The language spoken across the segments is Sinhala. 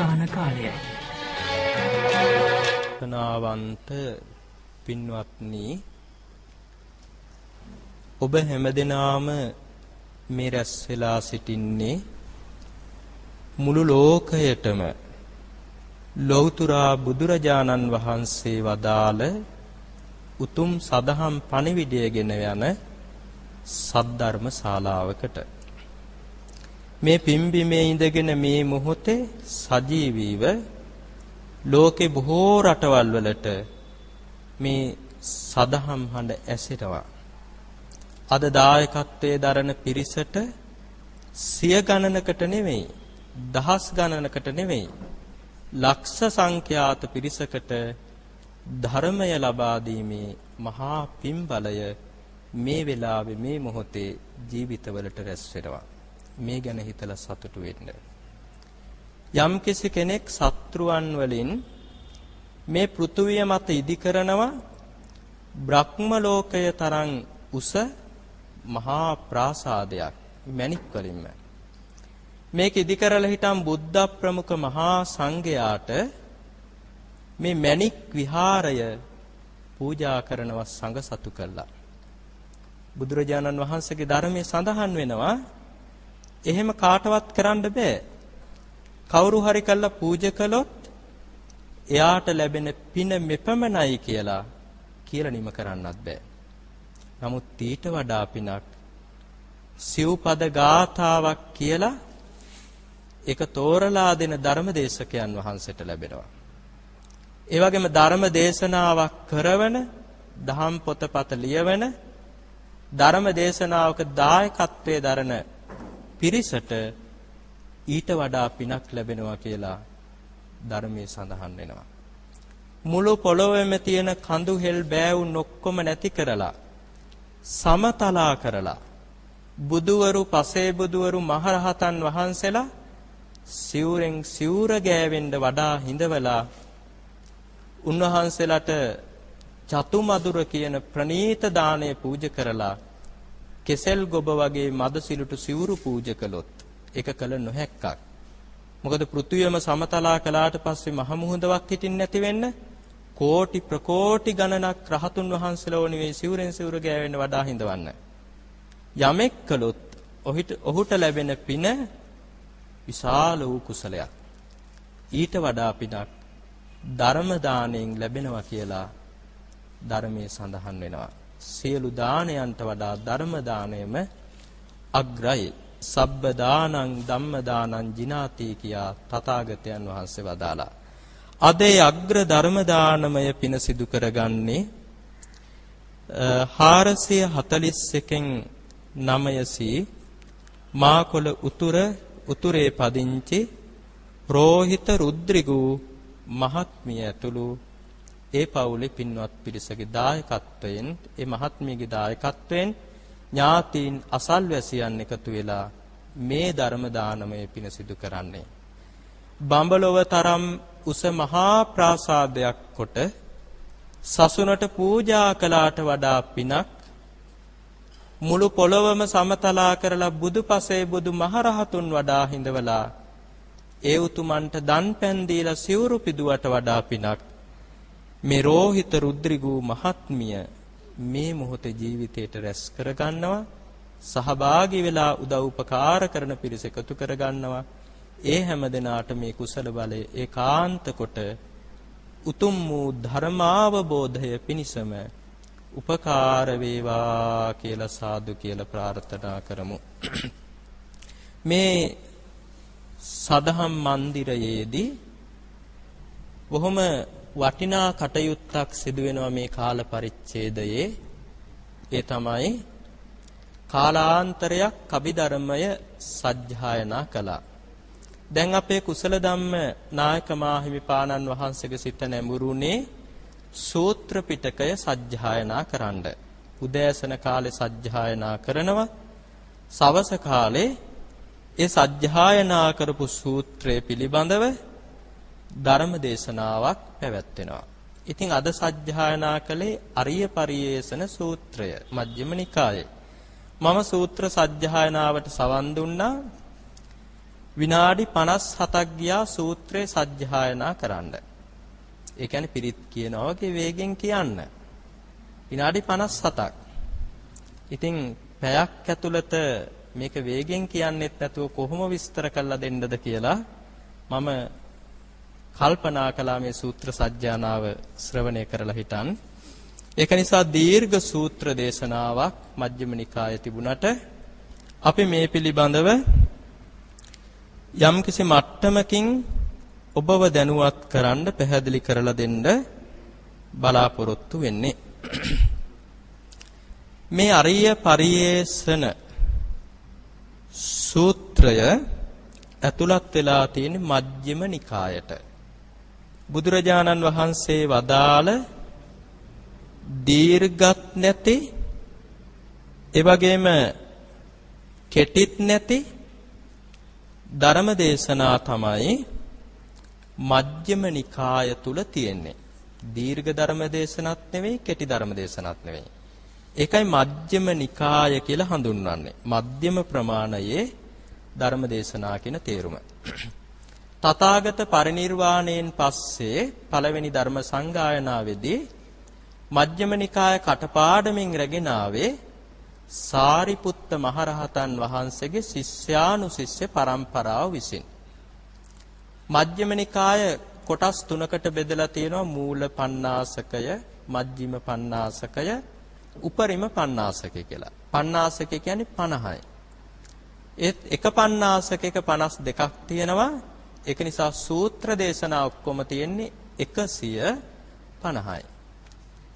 වස්සාන කාලෝ මේ වස්සාන කාලයයි. කනාවන්ත පින්වත්නි ඔබ හැමදෙනාම මේ රැස් වෙලා සිටින්නේ මුළු ලෝකයටම ලෞතුරා බුදුරජාණන් වහන්සේ වදාළ උතුම් සදහම් පණිවිඩයගෙන යන සද්ධර්ම ශාලාවකට. මේ පිම්බිමේ ඉඳගෙන මේ මොහොතේ සජීවීව ලෝකේ බොහෝ රටවල් වලට මේ සදහම් හඬ ඇසෙනවා. අද දායකත්වයේ දරන පිරිසට සිය ගණනකට නෙවෙයි දහස් ගණනකට නෙවෙයි ලක්ෂ සංඛ්‍යාත පිරිසකට ධර්මය ලබා දීමේ මහා පින්බලය මේ වෙලාවේ මේ මොහොතේ ජීවිතවලට රැස් වෙනවා. මේ ගැන හිතලා සතුටු වෙන්න. යම් කෙනෙක් සත්‍රුවන් වලින් මේ පෘථුවිය මත ඉදි කරනවා බ්‍රහ්ම ලෝකය තරම් උස මහා ප්‍රාසාදයක් මණික් වලින්ම. මේක ඉදි කරලා හිටම් බුද්ධ ප්‍රමුඛ මහා සංඝයාට මේ මණික් විහාරය පූජා කරනවා සංඝ සතු කළා. බුදුරජාණන් වහන්සේගේ ධර්මයේ සඳහන් වෙනවා එහෙම කාටවත් කරන්න බෑ කවුරු හරි කළා පූජා කළොත් එයාට ලැබෙන පින මෙපමණයි කියලා කියලා නිම කරන්නත් බෑ නමුත් ඊට වඩා පිනක් සිව්පද ගාථාවක් කියලා ඒක තෝරලා දෙන ධර්මදේශකයන් වහන්සේට ලැබෙනවා. ඒ වගේම ධර්ම දේශනාවක් කරවන, දහම් පොතපත ලියවන, ධර්ම දේශනාවක දායකත්වයේ දරන පිරිසට ඊට වඩා පිනක් ලැබෙනවා කියලා ධර්මයේ සඳහන් වෙනවා. මුළු පොළොවේම තියෙන කඳු හෙල් බෑවුන් ඔක්කොම නැති කරලා සමතලා කරලා බුදුවරු පසේ බුදුවරු මහරහතන් වහන්සේලා සිවුරෙන් සිවුර ගෑවෙන්න වඩා හිඳවලා උන්වහන්සේලාට චතුමදුර කියන ප්‍රණීත දාණය පූජ කරලා කෙසෙල් ගොබ වගේ මද සිලුට සිවුරු පූජ කළොත් ඒක කළ නොහැක්කක්. මොකද පෘථුවියම සමතලා කළාට පස්සේ මහ මුහුදවක් හිටින් නැති වෙන්න කෝටි ප්‍රකෝටි ගණනක් රහතුන් වහන්සේලා ඕනි සිවුරෙන් සිවුර ගෑවෙන්න වඩා හිඳවන්න. යමෙක් කළොත් ඔහුට ලැබෙන පින විශාල වූ කුසලයක්. ඊට වඩා පිනක් ධර්ම දාණයෙන් ලැබෙනවා කියලා ධර්මයේ සඳහන් වෙනවා. සියලු දානයන්ට වඩා ධර්ම දාණයම අග්‍රයි. සබ්බ දානං ධම්ම දානං ජිනාති කියා තථාගතයන් වහන්සේ වදාලා. අද ඒ අග්‍ර ධර්ම දානමය පින සිදු කරගන්නේ 441න් 900 මාකොළ උතුර උතුරේ පදිංචි රෝහිත රුද්‍රිගු මහත්මිය ඇතුළු ඒ පවුලේ පින්වත් පිරිසගේ දායකත්වයෙන් ඒ මහත්මියගේ දායකත්වයෙන් ඥාතීන් අසල්වැසියන් එකතු වෙලා මේ ධර්ම දානමය පින සිදු කරන්නේ. බඹලොව තරම් උස මහා ප්‍රාසාදයක් කොට සසුනට පූජා කළාට වඩා පිනක් මුළු පොළොවම සමතලා කරලා බුදුපසේ බුදු මහරහතුන් වඩා හිඳවලා ඒ උතුමන්ට දන් පෑන් දීලා සිවුරු පිදුවට වඩා පිනක් මේ රෝහිත රුද්‍රිගු මහත්මිය මේ මොහොතේ ජීවිතයට රැස් කරගන්නවා සහභාගී වෙලා උදව් උපකාර කරන පිරිස එකතු කරගන්නවා ඒ හැම දිනාට මේ කුසල බලය ඒකාන්ත කොට උතුම් වූ ධර්මාවබෝධය පිණිසම උපකාර වේවා කියලා සාදු කියලා ප්‍රාර්ථනා කරමු. මේ සදහම් මන්දිරයේදී බොහොම වටිනා කටයුත්තක් සිදු වෙනවා මේ කාල පරිච්ඡේදයේ. ඒ තමයි කාලාන්තරයක් කබිධර්මය සජ්ජායනා කළා. දැන් අපේ කුසල ධම්ම නායක මාහිමිපාණන් වහන්සේගේ සිත නැඹුරුනේ සූත්‍ර පිටකය සජ්ජායනා කරන්න. උදෑසන කාලේ සජ්ජායනා කරනවා. සවස කාලේ ඒ සජ්ජායනා කරපු සූත්‍රය පිළිබඳව ධර්ම දේශනාවක් පැවැත්වෙනවා. ඉතින් අද සජ්ජායනා කළේ අරිය පරියේෂණ සූත්‍රය මජ්ක්‍ධිම නිකායේ. මම සූත්‍ර සජ්ජායනාවට සවන් දුන්නා විනාඩි 57ක් ගියා සූත්‍රය සජ්ජායනා කරන්න. ඒ කියන්නේ පිරිත් කියනවා වගේ වේගෙන් කියන්න. විනාඩි 57ක්. ඉතින් පැයක් ඇතුළත මේක වේගෙන් කියන්නෙත් නැතුව කොහොම විස්තර කරලා දෙන්නද කියලා මම කල්පනා කළා මේ සූත්‍ර සජ්ජානාව ශ්‍රවණය කරලා හිටන්. ඒක නිසා දීර්ඝ සූත්‍ර දේශනාවක් මජ්ක්‍ධිම නිකායේ තිබුණට අපි මේ පිළිබඳව යම්කිසි මට්ටමකින් ඔබව දැනුවත් කරන්න පැහැදිලි කරලා දෙන්න බලාපොරොත්තු වෙන්නේ. මේ අරිය පරියේෂණ සූත්‍රය ඇතුළත් වෙලා තියෙන මජ්ක්‍ධිම නිකායට බුදුරජාණන් වහන්සේ වදාළ දීර්ඝත් නැති ඒ වගේම කෙටිත් නැති ධර්ම දේශනා තමයි මජ්ක්‍ධිම නිකාය තුල තියෙන්නේ. දීර්ඝ ධර්ම දේශනත් නෙවෙයි කෙටි ධර්ම දේශනත් නෙවෙයි. ඒකයි මජ්ක්‍ධිම නිකාය කියලා හඳුන්වන්නේ. මධ්‍යම ප්‍රමාණයේ ධර්ම දේශනා කියන තේරුම. තථාගත පරිණිර්වාණයෙන් පස්සේ පළවෙනි ධර්ම සංගායනාවේදී මජ්ක්‍ධිම නිකාය කටපාඩමින් රැගෙන ආවේ සාරිපුත්ත මහරහතන් වහන්සේගේ ශිෂ්‍යානුශිෂ්‍ය පරම්පරාව විසින් මජ්ක්‍ධිම නිකාය කොටස් තුනකට බෙදලා තියෙනවා මූල පණ්ණාසකය මජ්ක්‍ධිම පණ්ණාසකය උපරිම පණ්ණාසකය කියලා. පණ්ණාසකය කියන්නේ 50යි. ඒත් එක පණ්ණාසකයක 52ක් තියෙනවා. ඒක නිසා සූත්‍ර දේශනා ඔක්කොම තියෙන්නේ 150යි.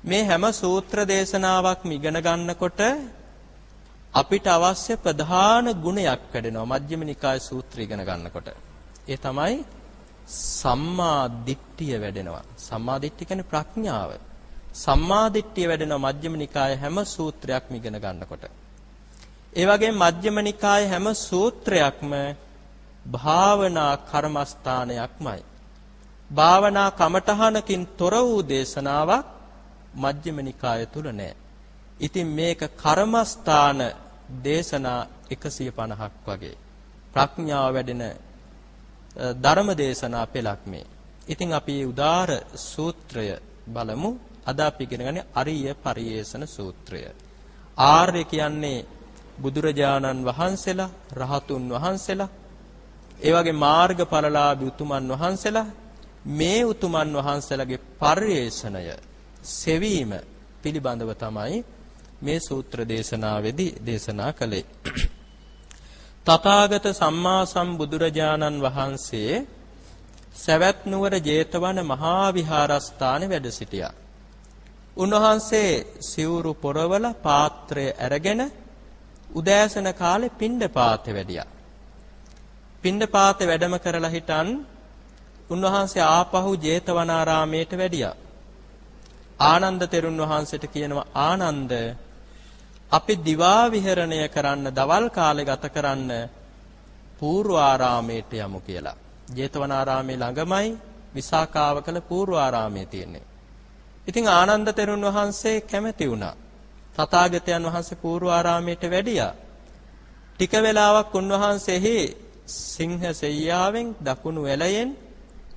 මේ හැම සූත්‍ර දේශනාවක්ම ඉගෙන ගන්නකොට අපිට අවශ්‍ය ප්‍රධාන ගුණයක් වැඩෙනවා මජ්ක්‍ධිම නිකාය සූත්‍ර ඉගෙන ගන්නකොට. ඒ තමයි සම්මා දිට්ඨිය වැඩෙනවා. සම්මා දිට්ඨිය කියන්නේ ප්‍රඥාව. සම්මා දිට්ඨිය වැඩෙනවා මජ්ක්‍ධිම නිකායේ හැම සූත්‍රයක්ම ඉගෙන ගන්නකොට. ඒ වගේම මජ්ක්‍ධිම නිකායේ හැම සූත්‍රයක්ම භාවනා කර්මස්ථානයක්මයි. භාවනා කමඨහනකින් තොර වූ දේශනාවක් මජ්ක්‍ධිම නිකාය තුල නැහැ. ඉතින් මේක කර්මස්ථාන දේශනා 150ක් වගේ ප්‍රඥාව වැඩෙන ධර්ම දේශනා පෙළක් මේ. ඉතින් අපි උදාර සූත්‍රය බලමු. අද අපි ඉගෙන ගන්නේ අරිය පරියේෂණ සූත්‍රය. ආර්ය කියන්නේ බුදුරජාණන් වහන්සේලා, රහතුන් වහන්සේලා, ඒ වගේ මාර්ගඵලලාභී උතුමන් වහන්සේලා මේ උතුමන් වහන්සේලාගේ පරියේෂණය සෙවීම පිළිබඳව තමයි මේ සූත්‍ර දේශනාවේදී දේශනා කළේ. තථාගත සම්මා සම්බුදුරජාණන් වහන්සේ සවැත් නුවර 제තවන මහා විහාරස්ථානයේ වැඩ සිටියා. උන්වහන්සේ සිවුරු පොරවල පාත්‍රය අරගෙන උදෑසන කාලේ පිණ්ඩපාතේ වැඩියා. පිණ්ඩපාතේ වැඩම කරලා හිටන් උන්වහන්සේ ආපහු 제තවනාරාමයට වැඩියා. ආනන්ද තෙරුන් වහන්සේට කියනවා ආනන්ද අපි දිවා විහරණය කරන්න දවල් කාලේ ගත කරන්න පූර්වාරාමයට යමු කියලා. ජේතවනාරාමේ ළඟමයි විසාකාවකල පූර්වාරාමයේ තියෙන්නේ. ඉතින් ආනන්ද තෙරුන් වහන්සේ කැමති වුණා. තථාගතයන් වහන්සේ පූර්වාරාමයට වැඩියා. ටික වෙලාවක් උන්වහන්සේහි සිංහ සෙයියාවෙන් දකුණු ඇලයෙන්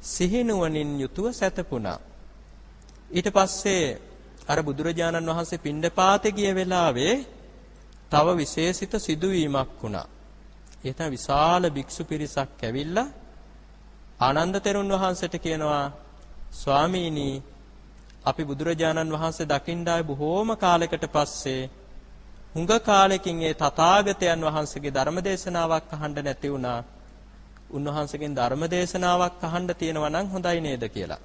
සිහිනුවණින් යුතුව සැතපුණා. ඊට පස්සේ අර බුදුරජාණන් වහන්සේ පිණ්ඩපාතේ ගිය වෙලාවේ තව විශේෂිත සිදුවීමක් වුණා. ඒ තමයි විශාල භික්ෂු පිරිසක් ඇවිල්ලා ආනන්ද තෙරුන් වහන්සේට කියනවා ස්වාමීනි අපි බුදුරජාණන් වහන්සේ දකින්න ආවේ බොහෝම කාලයකට පස්සේ හුඟ කාලෙකින් ඒ තථාගතයන් වහන්සේගේ ධර්මදේශනාවක් අහන්න නැති වුණා. උන්වහන්සේගෙන් ධර්මදේශනාවක් අහන්න තියෙනවා නම් හොඳයි නේද කියලා.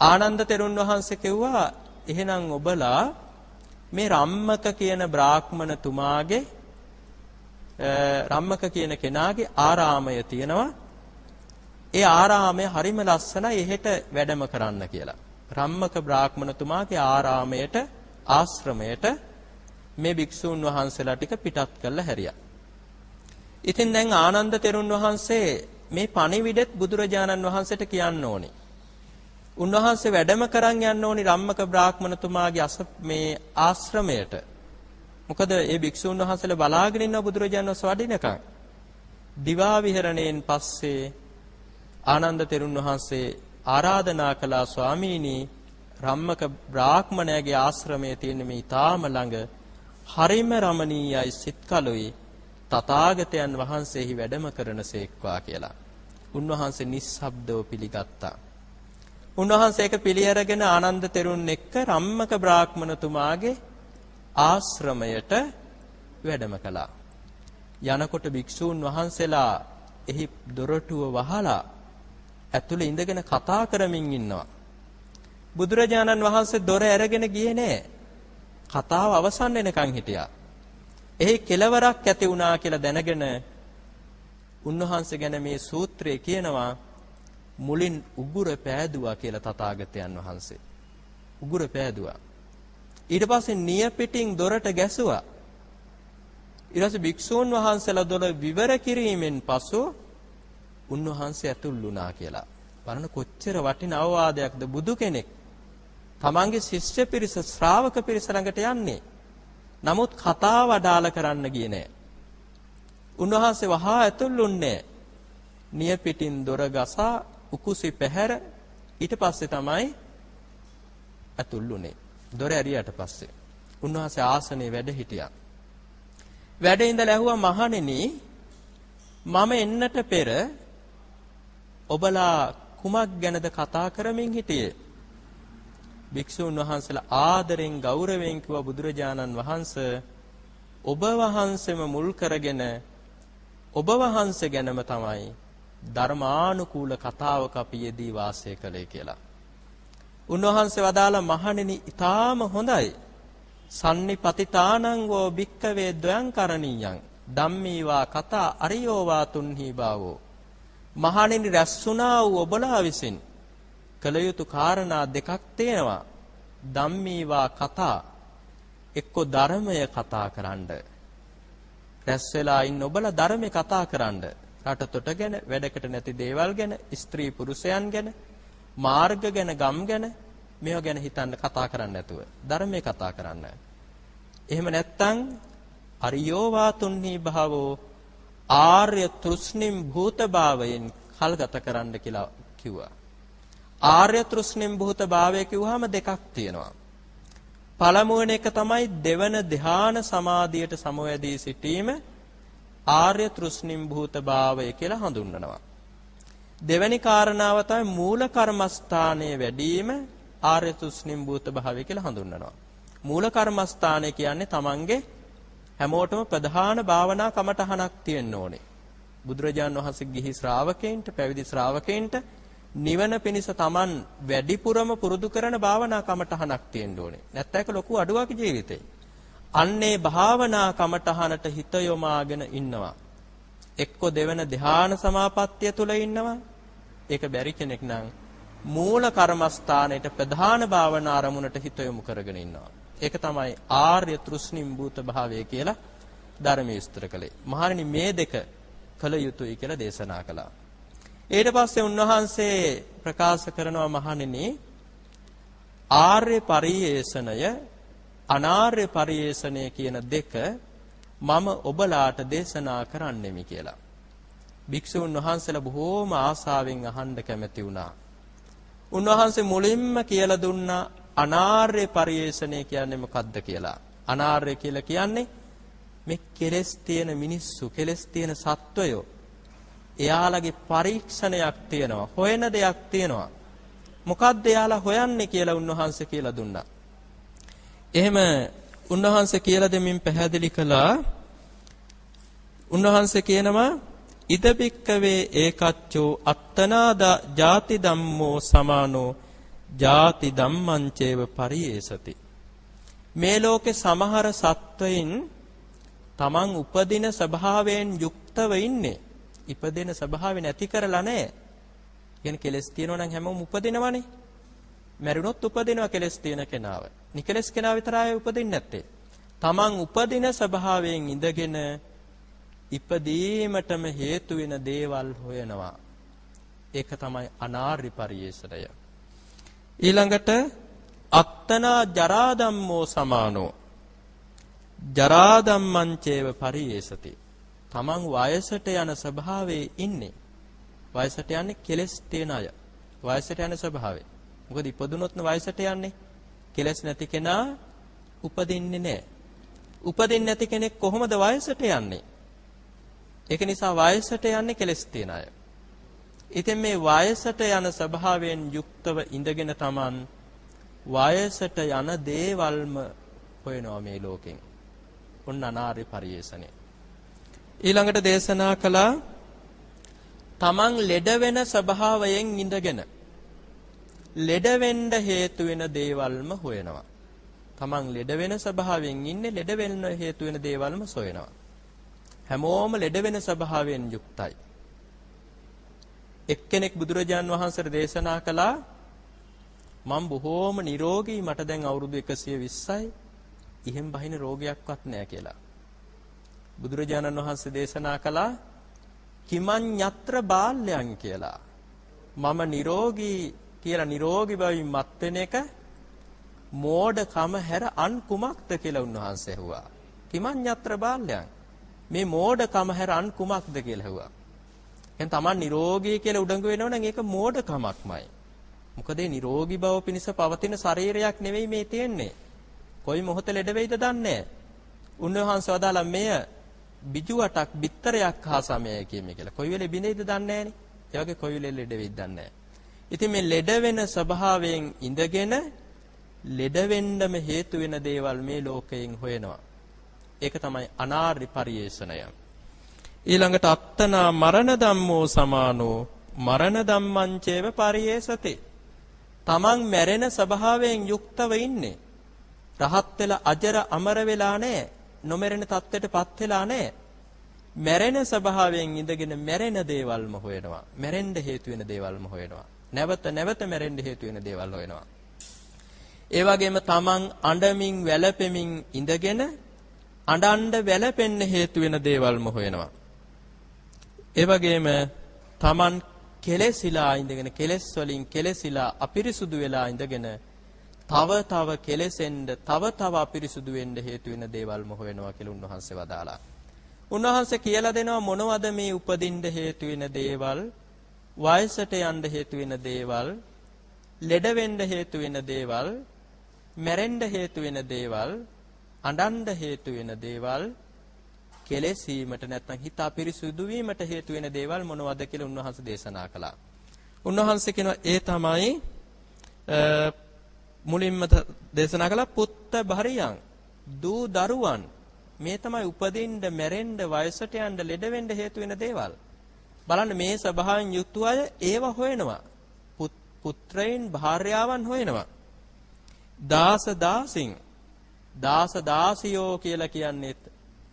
ආනන්ද තෙරුන් වහන්සේ කිව්වා එහෙනම් ඔබලා මේ රම්මක කියන බ්‍රාහ්මණ තුමාගේ රම්මක කියන කෙනාගේ ආරාමය තියෙනවා. ඒ ආරාමය හරිම ලස්සනයි එහෙට වැඩම කරන්න කියලා. රම්මක බ්‍රාහ්මණතුමාගේ ආරාමයට ආශ්‍රමයට මේ භික්ෂූන් වහන්සේලා ටික පිටත් කරලා හැරියා. ඉතින් දැන් ආනන්ද තෙරුන් වහන්සේ මේ පණිවිඩෙත් බුදුරජාණන් වහන්සේට කියන්න ඕනේ. උන්වහන්සේ වැඩම කරන් යන්න ඕනි රම්මක බ්‍රාහ්මණතුමාගේ අස මේ ආශ්‍රමයට. මොකද ඒ භික්ෂුන් වහන්සේලා බලාගෙන ඉන්න බුදුරජාණන් වහන්සේ වඩිනකන්. දිවා විහරණයෙන් පස්සේ ආනන්ද තෙරුන් වහන්සේ ආරාධනා කළා ස්වාමීනි රම්මක බ්‍රාහ්මණයාගේ ආශ්‍රමයේ තියෙන මේ ඊටාම ළඟ හරිම රමණීයයි සිත් කලොයි තථාගතයන් වහන්සේහි වැඩම කරනසේක්වා කියලා. උන්වහන්සේ නිස්සබ්දව පිළිගත්තා. උන්වහන්සේ ඒක පිළිඅරගෙන ආනන්ද තෙරුන් එක්ක රම්මක බ්‍රාහ්මණතුමාගේ ආශ්‍රමයට වැඩම කළා. යනකොට භික්ෂූන් වහන්සේලා එහි දොරටුව වහලා ඇතුළේ ඉඳගෙන කතා කරමින් ඉන්නවා. බුදුරජාණන් වහන්සේ දොර ඇරගෙන ගියේ නෑ. කතාව අවසන් වෙනකන් හිටියා. එහි කෙලවරක් ඇති වුණා කියලා දැනගෙන උන්වහන්සේ ගැන මේ සූත්‍රයේ කියනවා මුලින් උගුර පෑදුවා කියලා තථාගතයන් වහන්සේ. උගුර පෑදුවා. ඊට පස්සේ නිය පිටින් දොරට ගැසුවා. ඊට පස්සේ භික්ෂූන් වහන්සේලා දොර විවර කිරීමෙන් පසු උන්වහන්සේ ඇතුල් වුණා කියලා. බලන්න කොච්චර වටින අවවාදයක්ද බුදු කෙනෙක් තමන්ගේ ශිෂ්‍ය පිරිස ශ්‍රාවක පිරිස ළඟට යන්නේ. නමුත් කතාව අඩාල කරන්න ගියේ නෑ. උන්වහන්සේ වහා ඇතුළුන්නේ නිය පිටින් දොර ගසා උකුසි පැහැර ඊට පස්සේ තමයි ඇතුළුනේ. දොර ඇරියට පස්සේ. උන්වහන්සේ ආසනේ වැඩ හිටියා. වැඩ ඉඳලා ඇහුවා මහණෙනි මම එන්නට පෙර ඔබලා කුමක් ගැනද කතා කරමින් හිටියේ? භික්ෂුන් වහන්සේලා ආදරෙන් ගෞරවයෙන් කිව්වා බුදුරජාණන් වහන්සේ ඔබ වහන්සේම මුල් කරගෙන ඔබ වහන්සේ ගැනම තමයි ධර්මානුකූල කතාවක අපි යෙදී වාසය කළේ කියලා. උන්වහන්සේ වදාළ මහණෙනි ඊටාම හොඳයි. සම්නිපතිතානං වෝ භික්කවේ ද්වයං කරණීයං ධම්මීවා කතා අරියෝවා තුන්හි බාවෝ මහණෙනි රැස්ුණා වූ ඔබලා විසින් කළ යුතු කාරණා දෙකක් තියෙනවා. ධම්මීවා කතා එක්ක ධර්මය කතා කරන්න. රැස් වෙලා ඉන්න ඔබලා ධර්මේ කතා කරන්න. රටතොට ගැන, වැඩකට නැති දේවල් ගැන, ස්ත්‍රී පුරුෂයන් ගැන, මාර්ග ගැන, ගම් ගැන මේවා ගැන හිතන්න කතා කරන්න නැතුව ධර්මයේ කතා කරන්න. එහෙම නැත්නම් අරියෝ වාතුන්හි භාවෝ ආර්ය තෘෂ්ණිම් භූත භාවයෙන් කල්ගත කරන්න කියලා කිව්වා. ආර්ය තෘෂ්ණිම් භූත භාවය කිව්වහම දෙකක් තියෙනවා. පළමුවෙන එක තමයි දෙවන ධ්‍යාන සමාධියට සමවැදී සිටීම ආර්ය තෘෂ්ණිම් භූත භාවය කියලා හඳුන්වනවා. දෙවැනි කාරණාව තමයි මූල කර්මස්ථානයේ වැඩිම ආර්ය තෘෂ්ණිම් භූත භාවය කියලා හඳුන්වනවා. මූල කර්මස්ථානය කියන්නේ තමන්ගේ හැමෝටම ප්‍රධාන භාවනා කමටහනක් තියෙන්න ඕනේ. බුදුරජාන් වහන්සේ ගිහි ශ්‍රාවකයන්ට පැවිදි ශ්‍රාවකයන්ට නිවන පිණිස Taman වැඩිපුරම පුරුදු කරන භාවනා කමටහනක් තියෙන්න ඕනේ. නැත්නම් ඒක ලොකු අඩුවක් ජීවිතේ. අන්නේ භාවනා කමටහනට හිත යොමාගෙන ඉන්නවා. එක්ක දෙවන ධ්‍යාන සමාපත්තිය තුල ඉන්නවා. ඒක බැරි කෙනෙක් නම් මූල කර්මස්ථානයේ ප්‍රධාන භාවනා අරමුණට හිත යොමු කරගෙන ඉන්නවා. ඒක තමයි ආර්ය තෘෂ්ණිම් භූත භාවය කියලා ධර්මයේ විස්තර කළේ. මහණෙනි මේ දෙක කළ යුතුයි කියලා දේශනා කළා. ඊට පස්සේ උන්වහන්සේ ප්‍රකාශ කරනවා මහණෙනි ආර්ය පරියේෂණය අනාර්ය පරියේෂණය කියන දෙක මම ඔබලාට දේශනා කරන්නෙමි කියලා. භික්ෂුන් වහන්සේලා බොහෝම ආසාවෙන් අහන්න කැමති වුණා. උන්වහන්සේ මුලින්ම කියලා දුන්නා අනාර්ය පරිේශණය කියන්නේ මොකද්ද කියලා. අනාර්ය කියලා කියන්නේ මේ කෙලස් තියෙන මිනිස්සු, කෙලස් තියෙන සත්වයෝ එයාලගේ පරීක්ෂණයක් තියෙනවා. හොයන දෙයක් තියෙනවා. මොකද්ද එයාලා හොයන්නේ කියලා උන්වහන්සේ කියලා දුන්නා. එහෙම උන්වහන්සේ කියලා දෙමින් පැහැදිලි කළා. උන්වහන්සේ කියනවා ඉදබික්කවේ ඒකච්චෝ අත්තනාදා ಜಾති ධම්මෝ සමානෝ ಜಾති ධම්මංචේව පරියේසති මේ ලෝකේ සමහර සත්වයින් තමන් උපදින ස්වභාවයෙන් යුක්තව ඉන්නේ ඉපදෙන ස්වභාවය නැති කරලා නැහැ. කියන්නේ කෙලස් තියෙනවා නම් හැමෝම උපදිනවනේ. මැරුණොත් උපදිනවා කෙලස් තියෙන කෙනාව. නිකලස් කෙනා විතරයි උපදින්නේ නැත්තේ. තමන් උපදින ස්වභාවයෙන් ඉඳගෙන ඉපදීමටම හේතු වෙන දේවල් හොයනවා. ඒක තමයි අනාර්ය පරියේෂණය ඊළඟට අත්තනා ජරා ධම්මෝ සමානෝ. ජරා ධම්මං චේව පරියේසති තමන් වයසට යන ස්වභාවයේ ඉන්නේ. වයසට යන්නේ කෙලස් තියෙන අය. වයසට යන ස්වභාවය. මොකද ඉපදුනොත් වයසට යන්නේ. කෙලස් නැති කෙනා උපදින්නේ නැහැ. උපදින්නේ නැති කෙනෙක් කොහොමද වයසට යන්නේ? ඒක නිසා වයසට යන්නේ කෙලස් තියෙන අය. ඉතින් මේ වයසට යන ස්වභාවයෙන් යුක්තව ඉඳගෙන Taman වයසට යන දේවල්ම හොයනවා මේ ලෝකෙන්. ඔන්න අනාර්ය පරිේශණය. ඊළඟට දේශනා කළා තමන් ලෙඩ වෙන ස්වභාවයෙන් ඉඳගෙන ලෙඩ වෙන්න හේතු වෙන දේවල්ම හොයනවා. තමන් ලෙඩ වෙන ස්වභාවයෙන් ඉන්නේ ලෙඩ වෙන්න හේතු වෙන දේවල්ම සොයනවා. හැමෝම ලෙඩ වෙන ස්වභාවයෙන් යුක්තයි. එක්කෙනෙක් බුදුරජාන් වහන්සේට දේශනා කළා මම බොහෝම නිරෝගී මට දැන් අවුරුදු 120යි ඉහෙන් බහින රෝගයක්වත් නැහැ කියලා. බුදුරජාණන් වහන්සේ දේශනා කළා කිමඤ්ඤත්‍ර බාල්‍යං කියලා. මම නිරෝගී කියලා නිරෝගී බවින් මත් වෙන එක මෝඩකම හැර අන් කුමක්ද කියලා උන්වහන්සේ ඇහුවා. කිමඤ්ඤත්‍ර බාල්‍යං මේ මෝඩකම හැර අන් කුමක්ද කියලා ඇහුවා. එහෙනම් Taman නිරෝගී කියලා උඩඟු වෙනවනම් ඒක මෝඩකමක්මයි. මොකද ඒ නිරෝගී බව පිණිස පවතින ශරීරයක් නෙවෙයි මේ තියෙන්නේ. කොයි මොහොත ලෙඩ වෙයිද දන්නේ නැහැ. උන්වහන්සේ වදාලා මෙය බිජුවටක් බිත්තරයක් හා සමයයි කියමේ කියලා. කොයි වෙලේ බිඳෙයිද දන්නේ නැහනේ. ඒ වගේ කොයි වෙලේ ලෙඩ වෙයිද දන්නේ නැහැ. ඉතින් මේ ලෙඩ වෙන ස්වභාවයෙන් ඉඳගෙන ලෙඩ වෙන්නම හේතු වෙන දේවල් මේ ලෝකයෙන් හොයනවා. ඒක තමයි අනාර්ය පරිේශණය. ඊළඟට අත්තනා මරණ ධම්මෝ සමානෝ මරණ ධම්මං චේව පරිේශතේ. තමන් මැරෙන ස්වභාවයෙන් යුක්තව ඉන්නේ. රහත් වෙලා අජර අමර වෙලා නැහැ. නොමැරෙන තත්ත්වයටපත් වෙලා නැහැ. මැරෙන ස්වභාවයෙන් ඉඳගෙන මැරෙන දේවල්ම හොයනවා. මැරෙන්න හේතු වෙන දේවල්ම හොයනවා. නැවත නැවත මැරෙන්න හේතු වෙන දේවල් හොයනවා. ඒ වගේම තමන් අඬමින් වැළපෙමින් ඉඳගෙන අඬන්න වැළපෙන්න හේතු වෙන දේවල්ම හොයනවා. ඒ වගේම තමන් කෙලෙසිලා ඉඳගෙන කෙලෙස් වලින් කෙලෙසිලා අපිරිසුදු වෙලා ඉඳගෙන තව තව කෙලෙසෙන්න තව තව අපිරිසුදු වෙන්න හේතු වෙන දේවල්ම හොයනවා කියලා උන්වහන්සේ වදාලා. උන්වහන්සේ කියලා දෙනවා මොනවද මේ උපදින්න හේතු වෙන දේවල් වයසට යන්න හේතු වෙන දේවල් ලෙඩ වෙන්න හේතු වෙන දේවල් මැරෙන්න හේතු වෙන දේවල් අඬන්න හේතු වෙන දේවල් කෙලෙසීමට නැත්නම් හිත අපිරිසුදු වීමට හේතු වෙන දේවල් මොනවද කියලා උන්වහන්සේ දේශනා කළා. උන්වහන්සේ කියනවා ඒ තමයි මුලින්ම දේශනා කළා පුත්ත භරියං දූ දරුවන් මේ තමයි උපදින්න මැරෙන්න වයසට යන්න ලෙඩ වෙන්න හේතු වෙන දේවල්. බලන්න මේ ස්වභාවයෙන් යුක්ත අය ඒව හොයනවා. පුත්‍රයන් භාර්යාවන් හොයනවා. දාස දාසින් දාස දාසියෝ කියලා කියන්නේ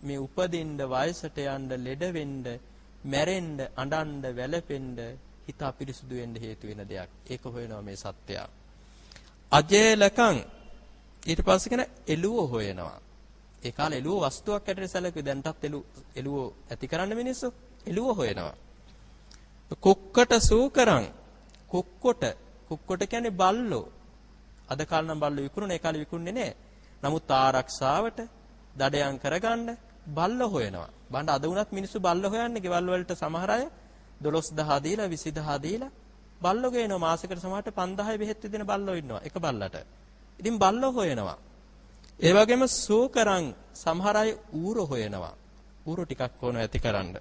මේ උපදින්න වයසට යන්න ලෙඩ වෙන්න මැරෙන්න අඬන්න වැළපෙන්න හිත අපිරිසුදු වෙන්න හේතු වෙන දෙයක්. ඒක හොයනවා මේ සත්‍යය. අජේලකං ඊට පස්සේ කියන එළුව හොයනවා. ඒ කාලේ එළුව වස්තුවක් ඇටට සැලකුවේ දැන්ටත් එළු එළුව ඇති කරන්න මිනිස්සු එළුව හොයනවා. කුක්කට සූකරං කුක්කොට කුක්කොට කියන්නේ බල්ලෝ. අද කාලේ නම් බල්ලෝ විකුණන ඒ කාලේ විකුණන්නේ නැහැ. නමුත් ආරක්ෂාවට දඩයන් කරගන්න බල්ල හොයනවා. බණ්ඩ අද වුණත් මිනිස්සු බල්ල හොයන්නේ ගෙවල් වලට සමහර අය 12000 දීලා 20000 දීලා බල්ලෝ ගේනවා මාසෙකට සමහරට 5000 බෙහෙත් දෙන බල්ලෝ ඉන්නවා එක බල්ලට. ඉතින් බල්ලෝ හොයනවා. ඒ වගේම සූකරන් සමහර අය ඌර හොයනවා. ඌර ටිකක් ඕන ඇතිකරන්න.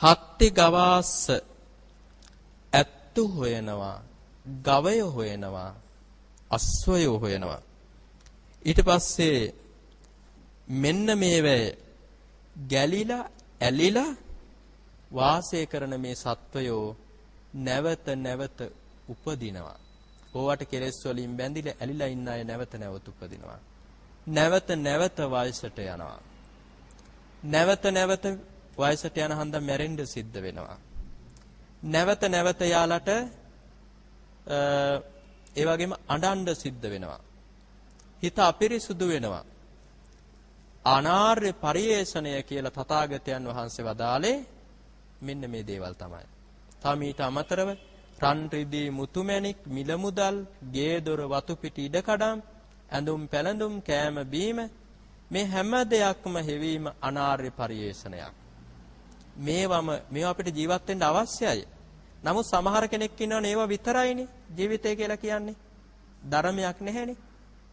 හත්ති ගවාස්ස ඇත්තු හොයනවා. ගවය හොයනවා. අස්වය හොයනවා. ඊට පස්සේ මෙන්න මේවැ ගැලිලා ඇලිලා වාසය කරන මේ සත්වයෝ නැවත නැවත උපදිනවා. ඕවට කෙලෙස් වලින් බැඳිලා ඇලිලා ඉන්න අය නැවත නැවත උපදිනවා. නැවත නැවත වයසට යනවා. නැවත නැවත වයසට යන හන්ද මැරෙන්න සිද්ධ වෙනවා. නැවත නැවත යාලට ඒ වගේම අඬන්න සිද්ධ වෙනවා. හිත අපිරිසුදු වෙනවා. අනාර්ය පරිේශණය කියලා තථාගතයන් වහන්සේ වදාළේ මෙන්න මේ දේවල් තමයි. තම ඊට අමතරව රන් රිදී මුතුමැණික් මිල මුදල් ගේ දොර වතු පිටි ඉඩකඩම් ඇඳුම් පැළඳුම් කෑම බීම මේ හැම දෙයක්ම හැවීම අනාර්ය පරිේශනයක්. මේවම මේවා අපිට ජීවත් වෙන්න අවශ්‍යයි. නමුත් සමහර කෙනෙක් ඉන්නවනේ ඒවා විතරයිනේ ජීවිතය කියලා කියන්නේ. ධර්මයක් නැහැනේ.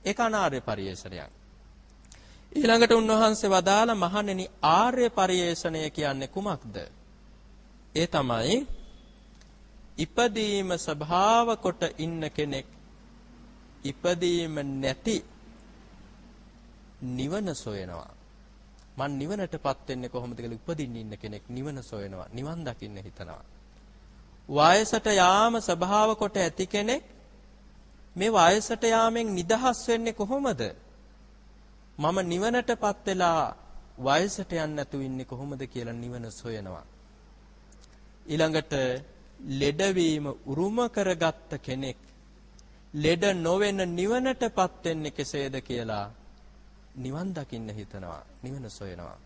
ඒක අනාර්ය පරිේශනයක්. ඊළඟට උන්වහන්සේ වදාළ මහණෙනි ආර්ය පරිේශණය කියන්නේ කුමක්ද? ඒ තමයි ඉපදීම ස්වභාව කොට ඉන්න කෙනෙක් ඉපදීම නැති නිවන සොයනවා. මං නිවනටපත් වෙන්නේ කොහොමද කියලා උපදින්න ඉන්න කෙනෙක් නිවන සොයනවා. නිවන් දකින්න හිතනවා. වයසට යාම ස්වභාව කොට ඇති කෙනෙක් මේ වයසට යාමෙන් නිදහස් වෙන්නේ කොහොමද? මම නිවනටපත් වෙලා වයසට යන්නේ නැතුව ඉන්නේ කොහොමද කියලා නිවන සොයනවා. ඊළඟට ලෙඩවීම උරුම කරගත්ත කෙනෙක් ලෙඩ නොවන නිවනටපත් වෙන්නේ කෙසේද කියලා නිවන් දකින්න හිතනවා නිවන සොයනවා.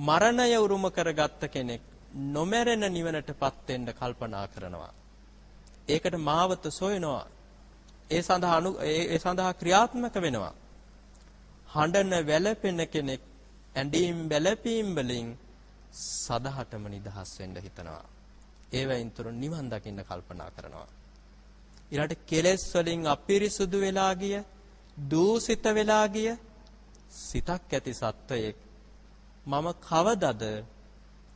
මරණය උරුම කරගත්ත කෙනෙක් නොමැරෙන නිවනටපත් වෙන්න කල්පනා කරනවා. ඒකට මාවත සොයනවා. ඒ සඳහා ඒ සඳහා ක්‍රියාත්මක වෙනවා. හඬන වැළපෙන කෙනෙක් ඇඬීම් වැළපීම් වලින් සදහටම නිදහස් වෙන්න හිතනවා. ඒවයින් තුර නිවන් දකින්න කල්පනා කරනවා. ඊළඟට කෙලෙස් වලින් අපිරිසුදු වෙලා ගිය, දූෂිත වෙලා ගිය සිතක් ඇති සත්වයෙක් මම කවදද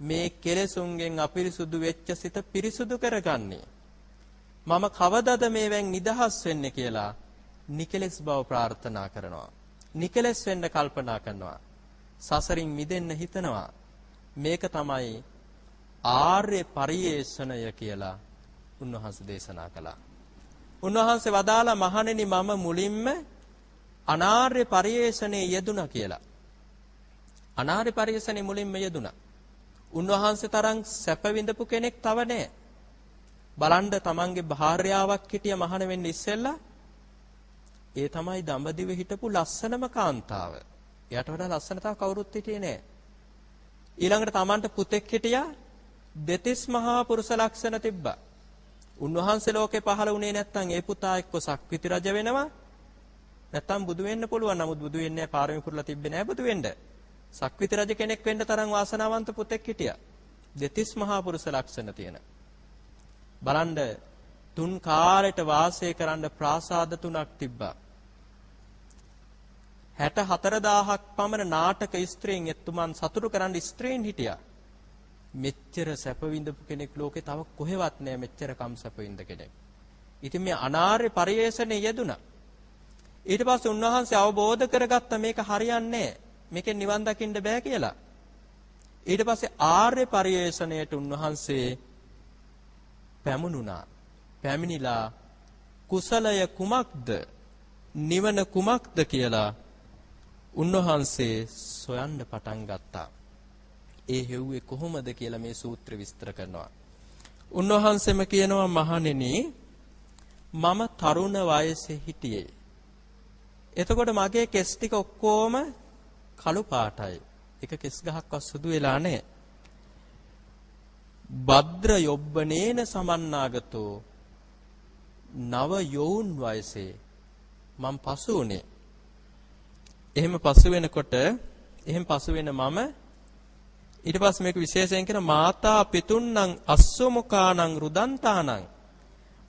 මේ කෙලෙසුන්ගෙන් අපිරිසුදු වෙච්ච සිත පිරිසුදු කරගන්නේ? මම කවදද මේවෙන් නිදහස් වෙන්නේ කියලා නිකලෙස් බව ප්‍රාර්ථනා කරනවා. නිකලස් වෙන්න කල්පනා කරනවා. සසරින් මිදෙන්න හිතනවා. මේක තමයි ආර්ය පරියේෂණය කියලා උන්වහන්සේ දේශනා කළා. උන්වහන්සේ වදාලා මහණෙනි මම මුලින්ම අනාර්ය පරියේෂණේ යෙදුණා කියලා. අනාර්ය පරියේෂණේ මුලින්ම යෙදුණා. උන්වහන්සේ තරම් සැප විඳපු කෙනෙක් තව නැහැ. බලන්න තමන්ගේ භාර්යාවක් හිටිය මහණ වෙන්න ඉස්සෙල්ලා ඒ තමයි දඹදිව හිටපු ලස්සනම කාන්තාව. එයාට වඩා ලස්සන තව කවුරුත් හිටියේ නෑ. ඊළඟට Tamanට පුතෙක් හිටියා දෙතිස් මහා පුරුෂ ලක්ෂණ තිබ්බා. උන්වහන්සේ ලෝකේ පහළ වුණේ නැත්නම් ඒ පුතා එක්ක සක්විති රජ වෙනවා. නැත්නම් බුදු වෙන්න පුළුවන්. නමුත් බුදු වෙන්නේ නැහැ පාරමී පුරලා තිබ්බේ නැහැ බුදු වෙන්න. සක්විති රජ කෙනෙක් වෙන්න තරම් වාසනාවන්ත පුතෙක් හිටියා. දෙතිස් මහා පුරුෂ ලක්ෂණ තියෙන. බලන්න තුන් කාලෙට වාසය කරන්න ප්‍රාසාද තුනක් තිබ්බා. 64000ක් පමණ නාටක ස්ත්‍රීන් එතුමන් සතුටු කරන්න ස්ත්‍රීන් හිටියා. මෙච්චර සැප විඳපු කෙනෙක් ලෝකේ තව කොහෙවත් නෑ මෙච්චර කම් සැප විඳ කෙනෙක්. ඉතින් මේ අනාර්ය පරිේශණය යෙදුණා. ඊට පස්සේ උන්වහන්සේ අවබෝධ කරගත්ත මේක හරියන්නේ මේකෙන් නිවන් දකින්න බෑ කියලා. ඊට පස්සේ ආර්ය පරිේශණයට උන්වහන්සේ පැමුණුණා. පැමිණිලා කුසලය කුමක්ද? නිවන කුමක්ද කියලා උන්වහන්සේ සොයන්න පටන් ගත්තා. ඒ හෙව්වේ කොහොමද කියලා මේ සූත්‍ර විස්තර කරනවා. උන්වහන්සේම කියනවා මහණෙනි මම තරුණ වයසේ හිටියේ. එතකොට මගේ කෙස් ටික ඔක්කොම කළු පාටයි. එක කෙස් ගහක්වත් සුදු වෙලා නැහැ. භද්‍ර යොබ්බනේන සමන්නාගතෝ නව යෝන් වයසේ මම පසු වුණේ එහෙම පසු වෙනකොට එහෙම පසු වෙන මම ඊට පස්සේ මේක විශේෂයෙන් කියන මාතා පිතුන්නම් අස්සමුකානම් රුදන්තානම්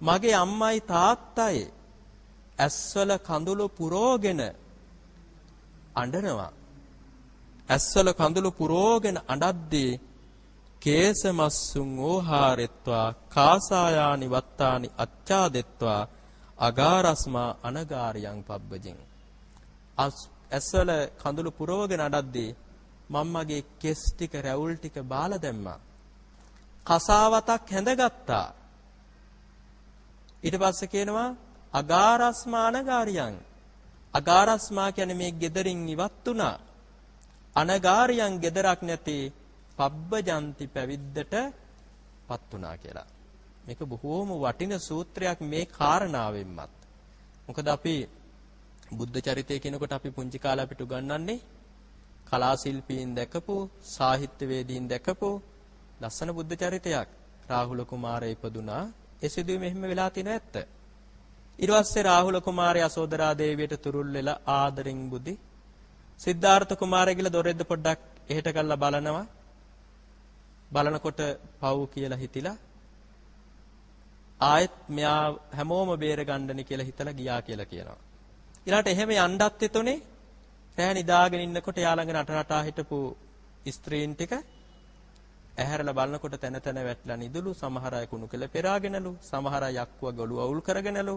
මගේ අම්මයි තාත්තයි ඇස්වල කඳුළු පුරෝගෙන අඬනවා ඇස්වල කඳුළු පුරෝගෙන අඬද්දී කේසමස්සුන් ඕහාරෙත්වා කාසායානි වත්තානි අච්ඡාදෙත්වා අගාරස්මා අනගාරියං පබ්බජින් ඇස්වල කඳුළු පුරවගෙන අඩද්දී මම්මගේ කෙස් ටික රැවුල් ටික බාලා දැම්මා. කසාවතක් හැඳගත්තා. ඊට පස්සේ කියනවා අගාරස්මානගාරියන්. අගාරස්මා කියන්නේ මේ gederin ඉවත් වුණා. අනගාරියන් gederak නැති පබ්බජන්ති පැවිද්දට පත් වුණා කියලා. මේක බොහෝම වටින සූත්‍රයක් මේ කාරණාවෙන්මත්. මොකද අපි බුද්ධ චරිතය කියනකොට අපි පුංචි කාලේ අපිට උගන්වන්නේ කලා ශිල්පීන් දැකපු සාහිත්‍යවේදීන් දැකපු ලස්සන බුද්ධ චරිතයක්. රාහුල කුමාරය ඉපදුනා. ඒ සිදුවීම එහෙම වෙලා තියෙන ඇත්ත. ඊට පස්සේ රාහුල කුමාරයා සෝදරා දේවියට තුරුල් වෙලා ආදරෙන් බුදි සිද්ධාර්ථ කුමාරය කියලා දොරෙද්ද පොඩ්ඩක් එහෙට කරලා බලනවා. බලනකොට පව් කියලා හිතිලා ආයෙත් මෙයා හැමෝම බේර ගන්නනි කියලා හිතලා ගියා කියලා කියනවා. ඊළාට එහෙම යන්නත් එතොනේ රෑ නිදාගෙන ඉන්නකොට යා ළඟ නටනටා හිටපු ස්ත්‍රීන් ටික ඇහැරලා බලනකොට තන තන වැටලා නිදුලු සමහර අය කුණු කෙල පෙරාගෙනලු සමහර අය යක්කුව ගොළු අවුල් කරගෙනලු.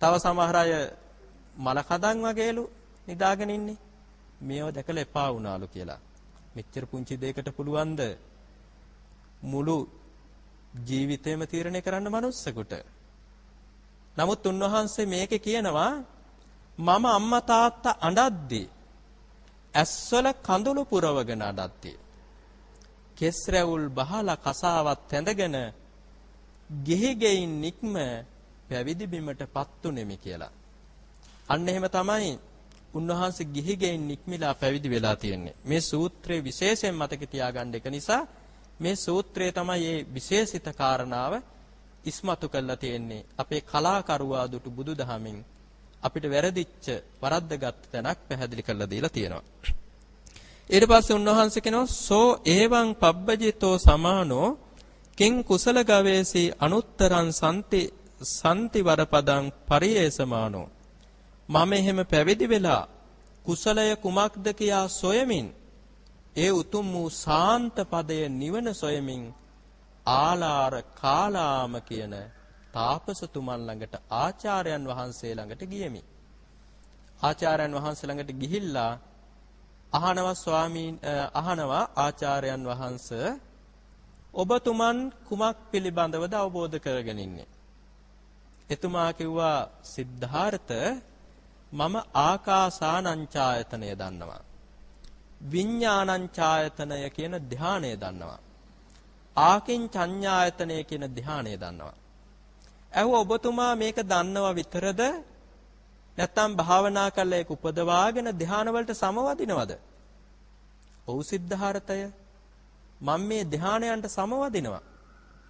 තව සමහර අය මල කඳන් වගේලු නිදාගෙන ඉන්නේ. මේව දැකලා එපා වුණාලු කියලා. මෙච්චර පුංචි දෙයකට පුළුවන්ද? මුළු ජීවිතේම තීරණය කරන්න මනුස්සෙකුට. නමුත් උන්වහන්සේ මේකේ කියනවා මම අම්මා තාත්තා අඬද්දී ඇස්වල කඳුළු පුරවගෙන අඬද්දී කෙස් රැවුල් බහලා කසාවත් ඇඳගෙන ගෙහි ගෙයින් නික්ම පැවිදි බිමටපත් උනේමි කියලා. අන්න එහෙම තමයි උන්වහන්සේ ගිහි ගෙයින් නික්මිලා පැවිදි වෙලා තියෙන්නේ. මේ සූත්‍රයේ විශේෂයෙන් මතක තියාගන්න එක නිසා මේ සූත්‍රය තමයි මේ විශේෂිත කාරණාව ඉස්මතු කරලා තියෙන්නේ. අපේ කලාකරුවා දුටු බුදුදහමින් අපිට වැරදිච්ච වරද්දගත් තැනක් පැහැදිලි කරලා දීලා තියෙනවා. ඊට පස්සේ උන්වහන්සේ කියනවා සෝ එවං පබ්බජිතෝ සමානෝ කිං කුසල ගවේසී අනුත්තරං සම්ති සම්ති වරපදං පරියේසමානෝ මම එහෙම පැවිදි වෙලා කුසලය කුමක්ද කියා සොයමින් ඒ උතුම් වූ සාන්ත පදය නිවන සොයමින් ආලාර කාලාම කියන තාපසතුමන් ළඟට ආචාර්යයන් වහන්සේ ළඟට ගියෙමි. ආචාර්යයන් වහන්සේ ළඟට ගිහිල්ලා අහනවා ස්වාමීන් අහනවා ආචාර්යයන් වහන්සේ ඔබතුමන් කුමක් පිළිබඳවද අවබෝධ කරගෙන ඉන්නේ? එතුමා කිව්වා සිද්ධාර්ථ මම ආකාසානංචායතනය දන්නවා. විඥානංචායතනය කියන ධානය දන්නවා. ආකින් චඤ්ඤායතනය කියන ධානය දන්නවා. ඇහුව ඔබතුමා මේක දන්නව විතරද නැත්නම් භාවනා කරලා ඒක උපදවාගෙන ධාන වලට සමවදිනවද? ඔව් සිද්ධාර්ථය මම මේ ධානයන්ට සමවදිනවා.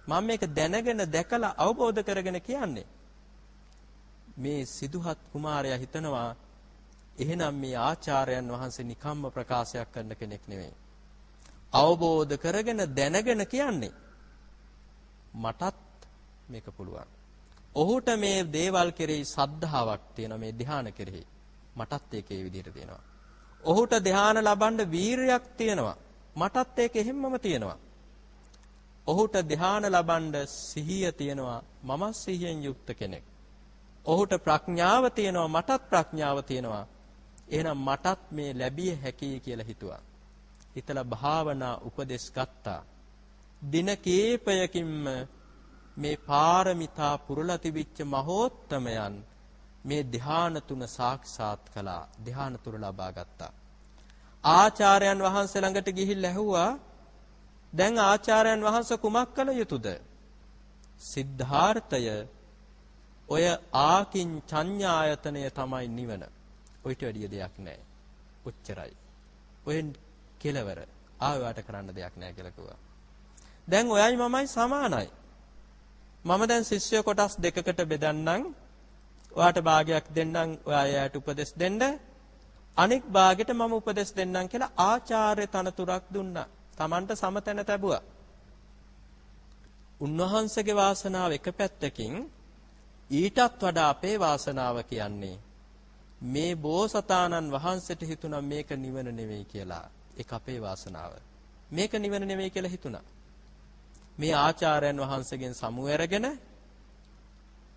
මම මේක දැනගෙන දැකලා අවබෝධ කරගෙන කියන්නේ. මේ සිදුහත් කුමාරයා හිතනවා එහෙනම් මේ ආචාර්යයන් වහන්සේ නිකම්ම ප්‍රකාශයක් කරන කෙනෙක් නෙවෙයි. අවබෝධ කරගෙන දැනගෙන කියන්නේ. මටත් මේක පුළුවන්. ඔහුට මේ දේවල් කෙරෙහි සද්ධාාවක් තියෙනවා මේ ධ්‍යාන කෙරෙහි. මටත් ඒක ඒ විදිහට තියෙනවා. ඔහුට ධ්‍යාන ලබන්න වීරයක් තියෙනවා. මටත් ඒක එහෙම්මම තියෙනවා. ඔහුට ධ්‍යාන ලබන්න සිහිය තියෙනවා. මම සිහියෙන් යුක්ත කෙනෙක්. ඔහුට ප්‍රඥාව තියෙනවා. මටත් ප්‍රඥාව තියෙනවා. එහෙනම් මටත් මේ ලැබිය හැකියි කියලා හිතුවා. හිතලා භාවනා උපදෙස් ගත්තා. දින කීපයකින්ම මේ පාරමිතා පුරලා තිබිච්ච මහෝත්තමයන් මේ ධ්‍යාන තුන සාක්ෂාත් කළා. ධ්‍යාන තුන ලබා ගත්තා. ආචාර්යයන් වහන්සේ ළඟට ගිහිල්ලා ඇහුවා දැන් ආචාර්යයන් වහන්සේ කුමක් කළ යුතුද? සිද්ධාර්ථය ඔය ආකින් චඤ්ඤායතනය තමයි නිවන. ඔයිට වැඩිය දෙයක් නැහැ ඔච්චරයි. ඔයෙන් කෙලවර. ආවට කරන්න දෙයක් නැහැ කියලා කිව්වා. දැන් ඔයයි මමයි සමානයි. මම දැන් ශිෂ්‍ය කොටස් දෙකකට බෙදන්නම්. ඔයාට භාගයක් දෙන්නම් ඔයා එයාට උපදෙස් දෙන්න. අනෙක් භාගෙට මම උපදෙස් දෙන්නම් කියලා ආචාර්ය තනතුරක් දුන්නා. Tamanට සමතැන තැබුවා. උන්වහන්සේගේ වාසනාව එක පැත්තකින් ඊටත් වඩා අපේ වාසනාව කියන්නේ මේ බෝසතාණන් වහන්සේට හිතුණා මේක නිවන නෙවෙයි කියලා. ඒක අපේ වාසනාව. මේක නිවන නෙවෙයි කියලා හිතුණා. මේ ආචාර්යයන් වහන්සේගෙන් සමු ඇරගෙන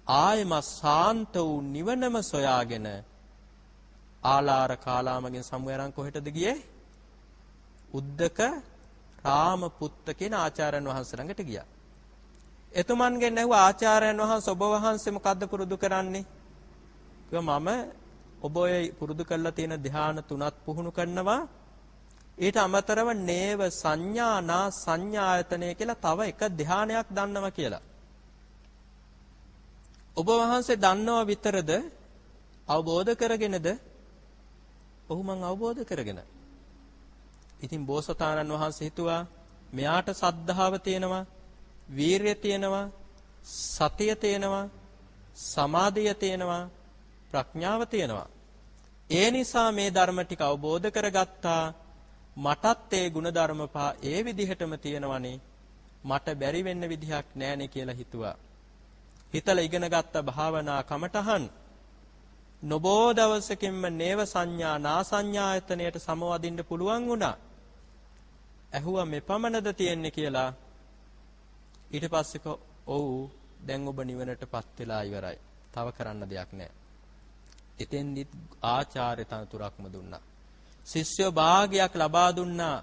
ආයම සාන්ත වූ නිවනම සොයාගෙන ආලාර කාලාමගෙන් සමු ඇරන් කොහෙටද ගියේ? උද්දක රාමපුත්ත කියන ආචාර්යයන් වහන්සේ ළඟට ගියා. එතුමන්ගෙන් ඇහුවා ආචාර්යයන් වහන්සේ ඔබ වහන්සේ මොකද්ද පුරුදු කරන්නේ? කිව්වා මම ඔබ ඔය පුරුදු කරලා තියෙන ධ්‍යාන තුනත් පුහුණු කරනවා ඊට අමතරව නේව සංඥානා සංඥායතනය කියලා තව එක ධානයක් දන්නවා කියලා. ඔබ වහන්සේ දන්නව විතරද අවබෝධ කරගෙනද? ඔහු මං අවබෝධ කරගෙන. ඉතින් බෝසතාණන් වහන්සේ හිතුවා මෙයාට සද්ධාව තියෙනවා, වීරිය තියෙනවා, සතිය තියෙනවා, සමාධිය තියෙනවා, ප්‍රඥාව තියෙනවා. ඒ නිසා මේ ධර්ම ටික අවබෝධ කරගත්තා. මටත් ඒ ಗುಣධර්ම පහ ඒ විදිහටම තියෙනවනේ. මට බැරි වෙන්න විදිහක් නැහැනේ කියලා හිතුවා. හිතලා ඉගෙන ගත්ත භාවනා කමටහන් නොබෝ දවසකින්ම නේව සංඥා නා සංඥායතනයට සමවදින්න පුළුවන් වුණා. ඇහුවා මෙපමණද තියෙන්නේ කියලා. ඊට පස්සේ ඔව් දැන් ඔබ නිවනටපත් වෙලා ඉවරයි. තව කරන්න දෙයක් නැහැ. එතෙන්දිත් ආචාර්ය තනතුරක්ම දුන්නා. ශිෂ්‍ය භාගයක් ලබා දුන්නා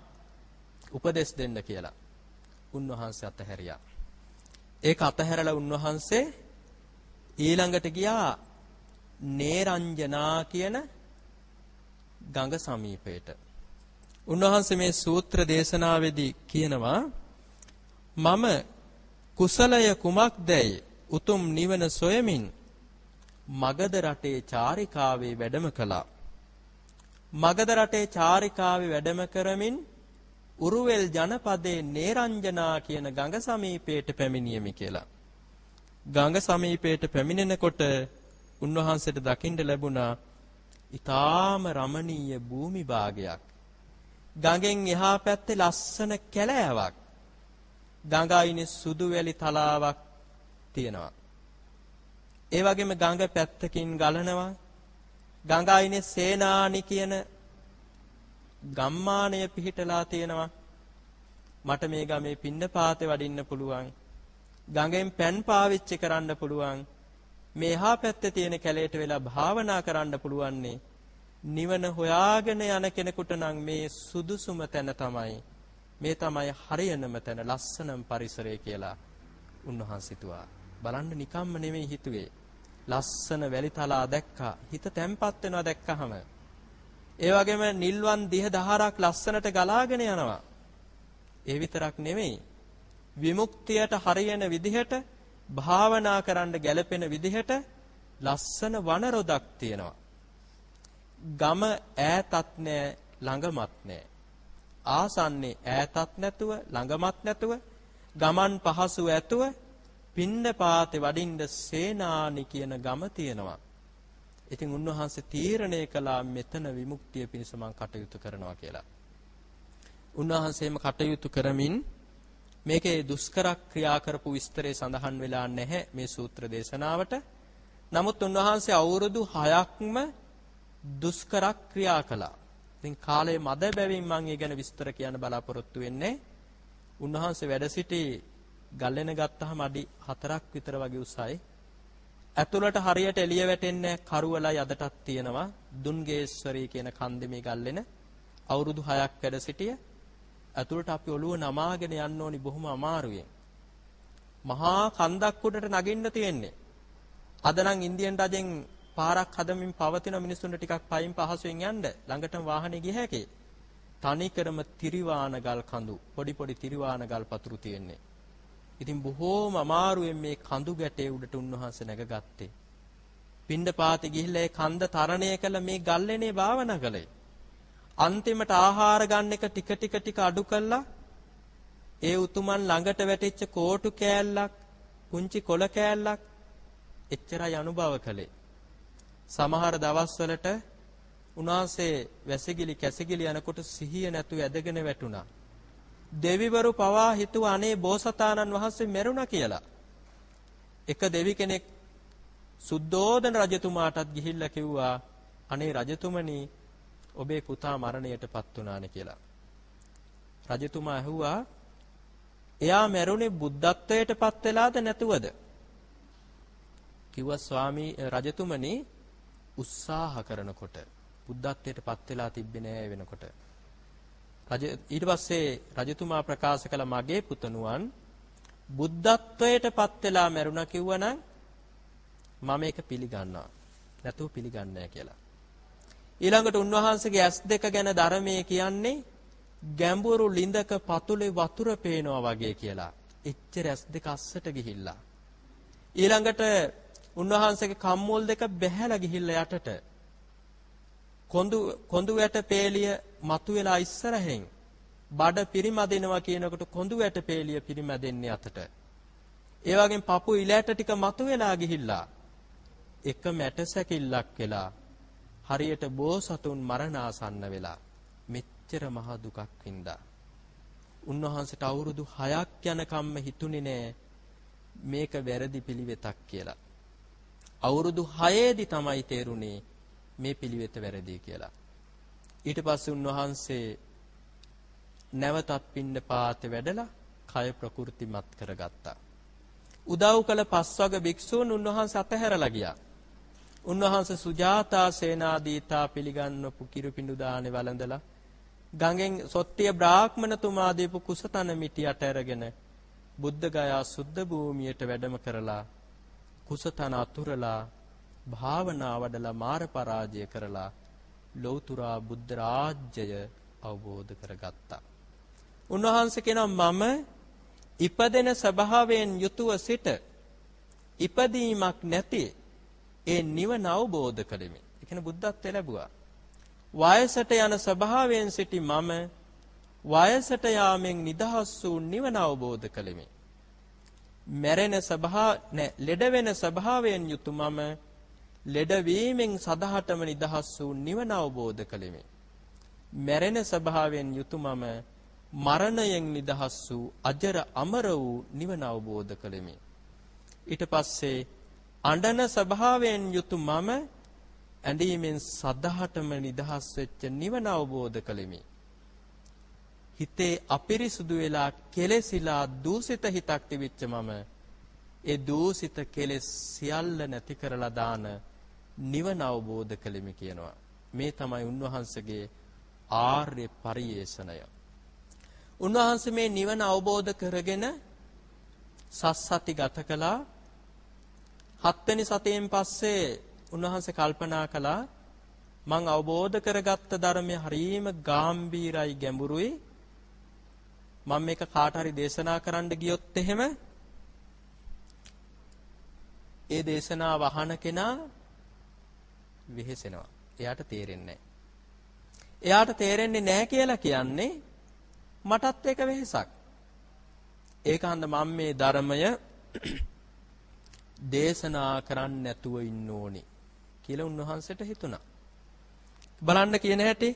උපදෙස් දෙන්න කියලා. උන්වහන්සේ අතහැරියා. ඒක අතහැරලා උන්වහන්සේ ඊළඟට ගියා නේරංජනා කියන ගඟ සමීපයට. උන්වහන්සේ මේ සූත්‍ර දේශනාවේදී කියනවා මම කුසලය කුමක්දැයි උතුම් නිවන සොයමින් මගධ රටේ චාරිකාවේ වැඩම කළා. මගධ රටේ චාරිකාවේ වැඩම කරමින් උරුවෙල් ජනපදයේ නේරංජනා කියන ගඟ සමීපයට පැමිණියමි කියලා. ගඟ සමීපයට පැමිණෙනකොට උන්වහන්සේට දකින්න ලැබුණා ඊටාම රමණීය භූමි භාගයක්. ගඟෙන් එහා පැත්තේ ලස්සන කැලෑවක්. ගඟ අයිනේ සුදු වැලි තලාවක් තියෙනවා. ඒ වගේම ගඟ පැත්තකින් ගලනවා. ගඟ අයිනේ සේනානි කියන ගම්මානය පිහිටලා තියෙනවා. මට මේ ගමේ පින්නපාතේ වඩින්න පුළුවන්. ගඟෙන් පැන් පාවිච්චි කරන්න පුළුවන්. මේ එහා පැත්තේ තියෙන කැලේට වෙලා භාවනා කරන්න පුළුවන්නේ නිවන හොයාගෙන යන කෙනෙකුට නම් මේ සුදුසුම තැන තමයි මේ තමයි හරියනම තැන ලස්සනම පරිසරය කියලා උන්වහන්සේ හිතුවා. බලන්න නිකම්ම නෙමෙයි හිතුවේ. ලස්සන වැලිතලා දැක්කා. හිත තැම්පත් වෙනවා දැක්කහම. ඒ වගේම නිල්වන් දිහ දහරක් ලස්සනට ගලාගෙන යනවා. ඒ විතරක් නෙමෙයි. විමුක්තියට හරියන විදිහට භාවනා කරන්න ගැළපෙන විදිහට ලස්සන වනරොදක් තියෙනවා. ගම ඈතත් නෑ ළඟමත් නෑ. ආසන්නේ ඈතත් නැතුව ළඟමත් නැතුව ගමන් පහසු ඇතුව පින්න පාතේ වඩින්න සේනානි කියන ගම තියෙනවා. ඉතින් උන්වහන්සේ තීරණය කළා මෙතන විමුක්තිය පිණිස මම කටයුතු කරනවා කියලා. උන්වහන්සේම කටයුතු කරමින් මේකේ දුෂ්කර ක්‍රියා කරපු විස්තරය සඳහන් වෙලා නැහැ මේ සූත්‍ර දේශනාවට. නමුත් උන්වහන්සේ අවුරුදු 6ක්ම දුෂ්කර ක්‍රියා කළා. ඉතින් කාලේ මද බැවින් මම ඒ ගැන විස්තර කියන්න බලාපොරොත්තු වෙන්නේ. උන්වහන්සේ වැඩ සිටි ගල්ලෙන ගත්තාම අඩි 4ක් විතර වගේ උසයි. ඇතුළට හරියට එළිය වැටෙන්නේ කරුවලයි අදටත් තියෙනවා. දුන්ගේශ්වරී කියන කන්දේ ගල්ලෙන අවුරුදු 6ක් වැඩ සිටිය. ඇතුළට අපි ඔළුව නමාගෙන යන්න ඕනි බොහොම අමාරුවෙන්. මහා කන්දක් උඩට නගින්න තියෙන්නේ. අද නම් ඉන්දියන් රජෙන් පාරක් හදමින් පවතින මිනිස්සුන්ට ටිකක් පයින් පහසුවෙන් යන්න ළඟටම වාහනේ ගිය හැකි. තනිකරම තිරිවාන ගල් කඳු පොඩි පොඩි තිරිවාන ගල් පතුරු තියෙන්නේ. ඉතින් බොහෝම අමාරුවෙන් මේ කඳු ගැටේ උඩට උන්වහන්සේ නැගගත්තේ. පින්ඩ පාතේ ගිහිල්ලා ඒ කන්ද තරණය කළ මේ ගල්ලේනේ භාවනා කළේ. අන්තිමට ආහාර ගන්න එක ටික ටික ටික අඩු කළා. ඒ උතුමන් ළඟට වැටිච්ච කෝටු කෑල්ලක්, පුංචි කොළ කෑල්ලක් එච්චරයි අනුභව කළේ. සමහර දවස්වලට උන්වහන්සේ වැසිකිලි කැසිකිලි යනකොට සිහිය නැතුව ඇදගෙන වැටුණා. දෙවිවරු පවා හිතුවා අනේ බෝසතාණන් වහන්සේ මෙරුණා කියලා. එක දෙවි කෙනෙක් සුද්ධෝදන රජතුමාටත් ගිහිල්ලා කිව්වා අනේ රජතුමනි ඔබේ පුතා මරණයටපත් වුණානේ කියලා. රජතුමා ඇහුවා එයා මැරුණේ බුද්ධත්වයටපත් වෙලාද නැතුවද? කිව්වා ස්වාමී රජතුමනි උත්සාහ කරනකොට බුද්ධත්වයටපත් වෙලා තිබ්බේ නෑ වෙනකොට. රජ ඊට පස්සේ රජතුමා ප්‍රකාශ කළ මගේ පුතණුවන් බුද්ධත්වයටපත් වෙලා මැරුණා කිව්වනම් මම ඒක පිළිගන්නවා. නැතුව පිළිගන්නේ කියලා. ඊළඟට උන්වහන්සේගේ ඇස් දෙක ගැන ධර්මයේ කියන්නේ ගැඹුරු ලිඳක පතුලේ වතුර පේනවා වගේ කියලා. එච්චර ඇස් දෙක අස්සට ගිහිල්ලා. ඊළඟට උන්වහන්සේගේ කම්මෝල් දෙක බැහැලා ගිහිල්ලා යටට. කොඳු කොඳු වැට පේලිය මතුවෙලා ඉස්සරහෙන් බඩ පිරිමදිනවා කියනකොට කොඳු වැට පේලිය පිරිමදෙන්නේ අතට. ඒ වගේම පපු ඉලෑට ටික මතුවෙලා ගිහිල්ලා එක මැට සැකිල්ලක් වෙලා හරියට බෝසතුන් මරණාසන්න වෙලා මෙච්චර මහ දුකක් වින්දා. උන්වහන්සේට අවුරුදු 6ක් යනකම්ම හිතුනේ නෑ මේක වැරදි පිළිවෙතක් කියලා. අවුරුදු 6ේදී තමයි තේරුනේ මේ පිළිවෙත වැරදි කියලා. ඊට පස්සේ උන්වහන්සේ නැවතත් පින්න පාතේ වැඩලා කය ප්‍රකෘතිමත් කරගත්තා. උදව් කළ පස්වග භික්ෂූන් උන්වහන්සේ අතහැරලා ගියා. උන්වහන්සේ සුජාතා සේනාදීතා පිළිගන්නපු කිරුපිඬු දානේ වළඳලා ගඟෙන් සොට්ටිය බ්‍රාහ්මණතුමා දීපු කුසතන මිටියට අරගෙන බුද්ධ ගයා සුද්ධ භූමියට වැඩම කරලා කුසතන අතුරලා භාවනා වඩලා මාර පරාජය කරලා ලෞතුරා බුද්ධ රාජ්‍යය අවබෝධ කරගත්තා. උන්වහන්සේ කියනවා මම ඉපදෙන ස්වභාවයෙන් යුතුව සිට ඉපදීමක් නැති ඒ නිවන අවබෝධ කළෙමි. ඒ කියන්නේ බුද්ධත්වයට ලැබුවා. වයසට යන ස්වභාවයෙන් සිටි මම වයසට යාමෙන් නිදහස් වූ නිවන අවබෝධ කළෙමි. මැරෙන ස්වභාව නැ ලෙඩ වෙන ස්වභාවයෙන් යුතු මම ලෙඩ වීමෙන් සදහටම නිදහස් වූ නිවන අවබෝධ කළෙමි. මැරෙන ස්වභාවයෙන් යුතු මම මරණයෙන් නිදහස් වූ අජර අමර වූ නිවන අවබෝධ කළෙමි. ඊට පස්සේ අඬන ස්වභාවයෙන් යුතු මම ඇඬීමෙන් සදහටම නිදහස් වෙච්ච නිවන අවබෝධ කළෙමි. හිතේ අපිරිසුදු වෙලා කෙලෙසිලා දූෂිත හිතක් තිබිච්ච මම ඒ දූෂිත කෙලෙස් සියල්ල නැති කරලා දාන නිවන අවබෝධ කළෙමි කියනවා. මේ තමයි උන්වහන්සේගේ ආර්ය පරියේෂණය. උන්වහන්සේ මේ නිවන අවබෝධ කරගෙන සස්සති ගත කළා. හත්වෙනි සතියෙන් පස්සේ උන්වහන්සේ කල්පනා කළා මං අවබෝධ කරගත්ත ධර්මය හරීම ගැඹීරයි ගැඹුරුයි මම මේක කාට හරි දේශනා කරන්න ගියොත් එහෙම ඒ දේශනාව අහන කෙනා වෙහෙසෙනවා. එයාට තේරෙන්නේ එයාට තේරෙන්නේ නැහැ කියලා කියන්නේ මටත් ඒක වෙහෙසක්. ඒක හන්ද මම මේ ධර්මය දේශනා කරන්න නැතුව ඉන්න ඕනි කියලා උන්වහන්සේට හිතුණා. බලන්න කියන හැටි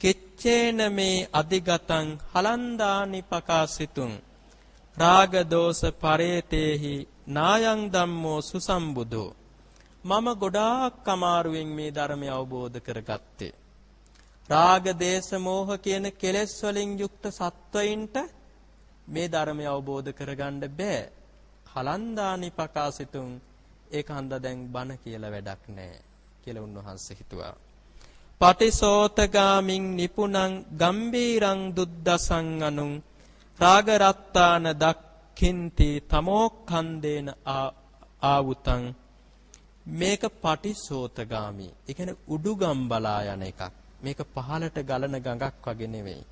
කෙච්චේන මේ අධිගතං හලන්දානි පකාසිතුං රාග දෝෂ පරේතේහි නායං ධම්මෝ සුසම්බුදෝ මම ගොඩාක් අමාරුවෙන් මේ ධර්මය අවබෝධ කරගත්තේ. රාග දේශ මොහ කියන කෙලෙස් වලින් යුක්ත සත්වයින්ට මේ ධර්මය අවබෝධ කරගන්න බෑ. හලන්දානි පකාසිතුං ඒක හන්දා දැන් බන කියලා වැඩක් නැහැ කියලා උන්වහන්සේ හිතුවා. පටිසෝතගාමින් නිපුණං ගම්බීරං දුද්දසං අනුං රාගරත්තාන දක්ඛින්ති තමෝක්ඛන්දේන ආවුතං මේක පටිසෝතගාමි. ඒ කියන්නේ උඩුගම් බලා යන එකක්. මේක පහළට ගලන ගඟක් වගේ නෙවෙයි.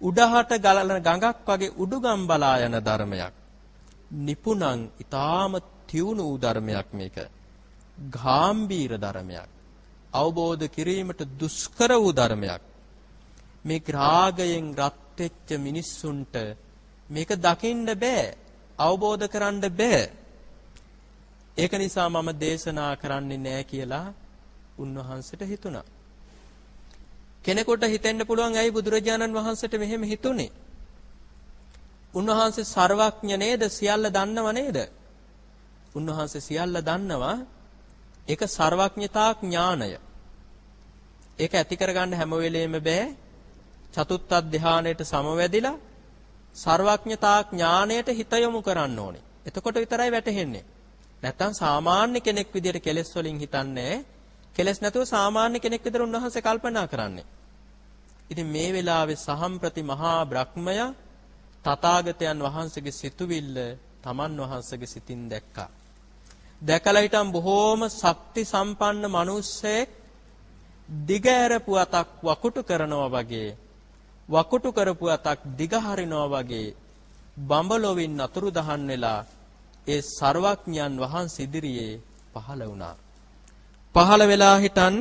උඩහට ගලන ගඟක් වගේ උඩුගම් බලා යන ධර්මයක්. නිපුණං ඊටාම තියුණු ධර්මයක් මේක. ගාම්භීර ධර්මයක්. අවබෝධ කිරීමට දුෂ්කර වූ ධර්මයක්. මේ රාගයෙන් රත් වෙච්ච මිනිස්සුන්ට මේක දකින්න බෑ. අවබෝධ කරන්න බෑ. ඒක නිසා මම දේශනා කරන්නේ නැහැ කියලා උන්වහන්සේට හිතුණා. කෙනෙකුට හිතෙන්න පුළුවන් ඇයි බුදුරජාණන් වහන්සේට මෙහෙම හිතුනේ? උන්වහන්සේ ਸਰවඥ නේද? සියල්ල දන්නව නේද? උන්වහන්සේ සියල්ල දන්නවා. ඒක ਸਰවඥතා ඥාණය. ඒක ඇති කරගන්න හැම වෙලෙම බෑ. චතුත්ත් ධානයට සමවැදිලා ਸਰවඥතා ඥාණයට හිත යොමු කරන්න ඕනේ. එතකොට විතරයි වැටහෙන්නේ. නැත්තම් සාමාන්‍ය කෙනෙක් විදියට කෙලෙස් වලින් හිතන්නේ කෙලෙස් නැතුව සාමාන්‍ය කෙනෙක් විතර උන්වහන්සේ කල්පනා කරන්නේ. ඉතින් මේ වෙලාවේ සහම්ප්‍රති මහා බ්‍රහ්මය තථාගතයන් වහන්සේගේ සිතුවිල්ල තමන් වහන්සේගේ සිතින් දැක්කා. දැකලා හිටන් බොහෝම ශක්ති සම්පන්න මිනිස්සෙක් දිග ඇරපු අතක් වකුටු කරනවා වගේ වකුටු කරපු අතක් දිග හරිනවා වගේ බඹලොවින් අතුරු දහන් වෙලා ඒ ਸਰවඥයන් වහන්සේ ඉදිරියේ පහළ වුණා. පහළ වෙලා හිටන්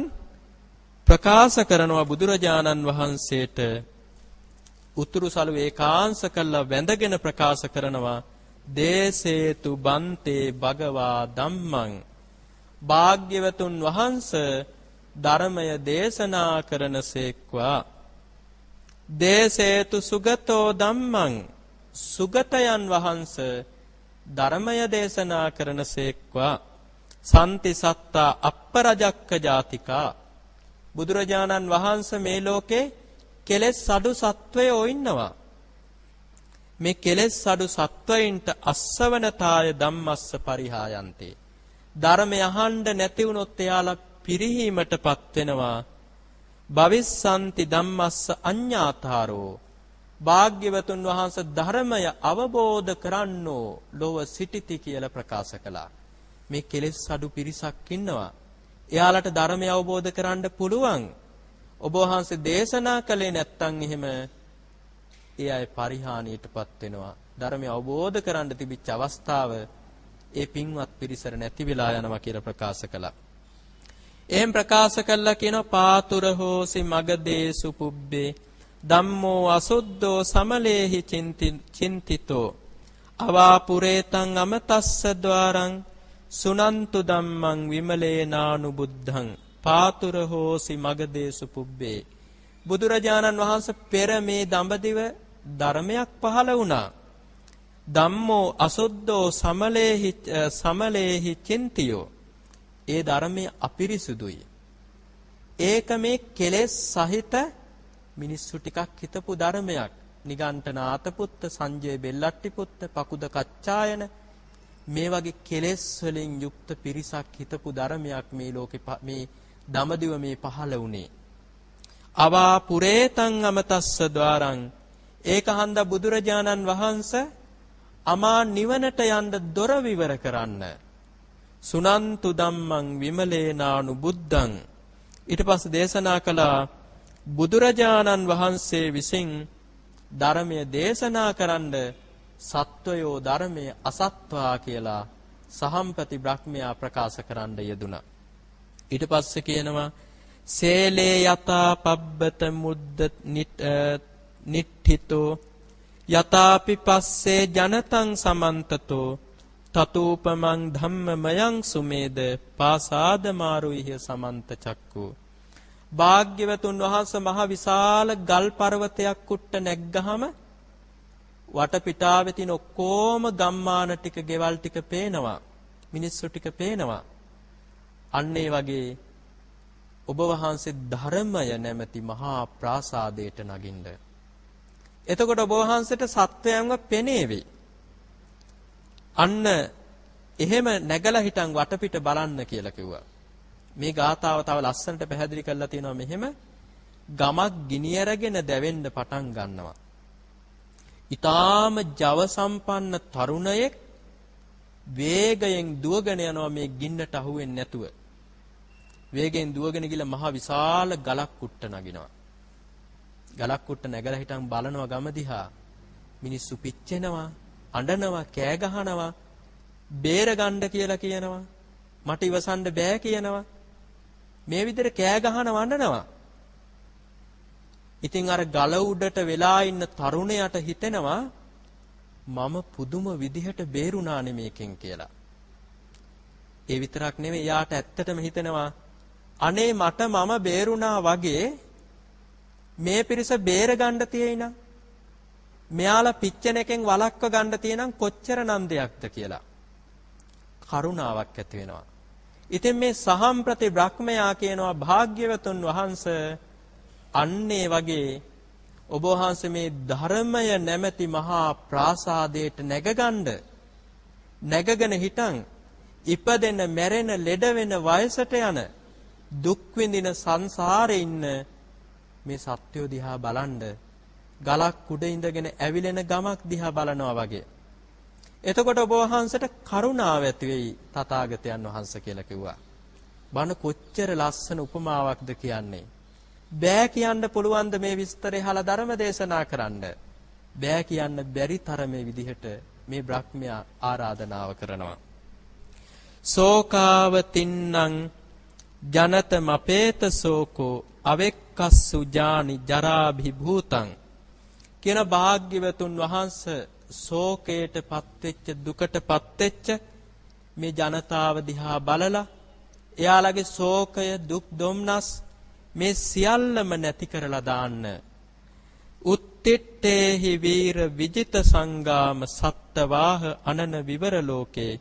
ප්‍රකාශ කරනවා බුදුරජාණන් වහන්සේට උතුරු සලු ඒකාංශ කළා වැඳගෙන ප්‍රකාශ කරනවා දේසේතු බන්තේ භගවා ධම්මං. භාග්‍යවතුන් වහන්ස ධර්මය දේශනා කරනසේක්වා දේසේතු සුගතෝ ධම්මං. සුගතයන් වහන්ස ධර්මය දේශනා කරනසේක්වා සම්ති සත්තා අප්පරජක්ක ජාතිකා. බුදුරජාණන් වහන්සේ මේ ලෝකේ කෙලෙස් අඩු සත්වයෝ ඉන්නවා. මේ කෙලෙස් අඩු සත්වයින්ට අස්සවනතාය ධම්මස්ස පරිහායන්තේ. ධර්මය අහන්න නැති වුනොත් එයාලා පිරිහීමටපත් වෙනවා. භවිස්සanti ධම්මස්ස අඤ්ඤාතාරෝ. භාග්‍යවතුන් වහන්සේ ධර්මය අවබෝධ කරන්නෝ ලොව සිටිති කියලා ප්‍රකාශ කළා. මේ කෙලෙස් අඩු පිරිසක් ඉන්නවා. එයාලට ධර්මය අවබෝධ කරන්න පුළුවන්. ඔබ වහන්සේ දේශනා කළේ නැත්නම් එහෙම ඒ අය පරිහානියටපත් වෙනවා. ධර්මය අවබෝධ කරන්න තිබිච්ච අවස්ථාව ඒ පින්වත් පිරිසර නැති වෙලා යනවා කියලා ප්‍රකාශ කළා. එහෙන් ප්‍රකාශ කළා කියන පාතුර හෝසි මගදේසු පුබ්බේ ධම්මෝ අසුද්ධෝ සමලේහි චින්තිතෝ. අවාපුරේතං අමතස්ස ద్వාරං සුනන්තු ධම්මං විමලේනානු බුද්ධං පාතුර හෝසි මගදේසු පුබ්බේ. බුදුරජාණන් වහන්සේ පෙර මේ දඹදිව ධර්මයක් පහළ වුණා. ධම්මෝ අසුද්ධෝ සමලේහි සමලේහි චින්තියෝ. ඒ ධර්මයේ අපිරිසුදුයි. ඒක මේ කෙලෙස් සහිත මිනිස්සු ටිකක් හිතපු ධර්මයක්. නිගණ්ඨනාත පුත්ත, සංජය බෙල්ලට්ටි පුත්ත, පකුද කච්චායන මේ වගේ කෙලෙස් වලින් යුක්ත පිරිසක් හිතපු ධර්මයක් මේ ලෝකේ මේ දමදිව මේ පහළ වුණේ. අවා පුරේතං අමතස්ස ద్వාරං ඒක හන්දා බුදුරජාණන් වහන්සේ අමා නිවනට යන්න දොර විවර කරන්න සුනන්තු ධම්මං විමලේනානු බුද්ධං ඊට පස්සේ දේශනා කළා බුදුරජාණන් වහන්සේ විසින් ධර්මය දේශනා කරන්න සත්වයෝ ධර්මය අසත්වා කියලා සහම්පති බ්‍රහ්මයා ප්‍රකාශ කරන්න යෙදුනා ඊට පස්සේ කියනවා සේලේ යතා පබ්බත මුද්ද නිට්ඨිතෝ යතාපි පස්සේ ජනතං සමන්තතෝ තතෝපමං ධම්මමයං සුමේද පාසාද මාරුයිහ සමන්ත චක්කු. භාග්‍යවතුන් වහන්සේ මහ විශාල ගල් පර්වතයක් කුට්ට නැග්ගහම වටපිටාවේ තියෙන ඔක්කොම ගම්මාන ටික ගෙවල් ටික පේනවා. මිනිස්සු ටික පේනවා. අන්න ඒ වගේ ඔබ වහන්සේ ධර්මය නැමැති මහා ප්‍රාසාදයට නගින්න. එතකොට ඔබ වහන්සේට සත්වයන්ව පෙනේවි. අන්න එහෙම නැගලා හිටන් වටපිට බලන්න කියලා කිව්වා. මේ ගාතාව තව ලස්සනට පැහැදිලි කරලා තියෙනවා මෙහෙම ගමක් ගිනි අරගෙන දැවෙන්න පටන් ගන්නවා. ඊටාම ජව සම්පන්න තරුණයෙක් වේගයෙන් දුවගෙන යනවා මේ ගින්නට අහුවෙන්නේ නැතුව. වේගෙන් දුවගෙන ගිහලා මහ විශාල ගලක් කුට්ට නගිනවා. ගලක් කුට්ට නැගලා හිටන් බලනවා ගම දිහා. මිනිස්සු පිච්චෙනවා. අඬනවා කෑ ගහනවා බේර ගන්න කියලා කියනවා මට ඉවසන්න බෑ කියනවා මේ විදිහට කෑ ගහනවා අඬනවා ඉතින් අර ගල උඩට වෙලා ඉන්න තරුණයාට හිතෙනවා මම පුදුම විදිහට බේරුණානේ මේකෙන් කියලා ඒ විතරක් නෙවෙයි යාට ඇත්තටම හිතෙනවා අනේ මට මම බේරුණා වගේ මේ පිරිස බේර ගන්න තියෙයිනම් මෙයාලා පිච්චෙන එකෙන් වළක්ව ගන්න තියෙනම් කොච්චර නන්දයක්ද කියලා. කරුණාවක් ඇති වෙනවා. ඉතින් මේ සහම්ප්‍රති බ්‍රහ්මයා කියනවා භාග්‍යවතුන් වහන්සේ අන්නේ වගේ ඔබ වහන්සේ මේ ධර්මය නැමැති මහා ප්‍රාසාදයට නැගගන්න නැගගෙන හිටන් ඉපදෙන මැරෙන ලෙඩ වෙන වයසට යන දුක් විඳින සංසාරේ ඉන්න මේ සත්‍යෝ දිහා බලන්න ගලක් උඩ ඉඳගෙන ඇවිලෙන ගමක් දිහා බලනවා වගේ. එතකොට ඔබ වහන්සේට කරුණාව ඇති වෙයි තථාගතයන් වහන්සේ කියලා කිව්වා. බණ කොච්චර ලස්සන උපමාවක්ද කියන්නේ. බෑ කියන්න පුළුවන්ද මේ විස්තරය හලා ධර්ම දේශනා කරන්න. බෑ කියන්න බැරි තරමේ විදිහට මේ බ්‍රහ්මයා ආරාධනාව කරනවා. සෝකාව තින්නම් ජනත මපේත සෝකෝ අවෙක්කස්සු ජානි ජරාභි භූතං කියන භාග්‍යවතුන් වහන්සේ ශෝකයටපත් වෙච්ච දුකටපත් වෙච්ච මේ ජනතාව දිහා බලලා එයාලගේ ශෝකය දුක් දුම්නස් මේ සියල්ලම නැති කරලා දාන්න. උත්තිට්ඨේහි වීර විජිත සංගාම සත්තවාහ අනන විවර ලෝකේ.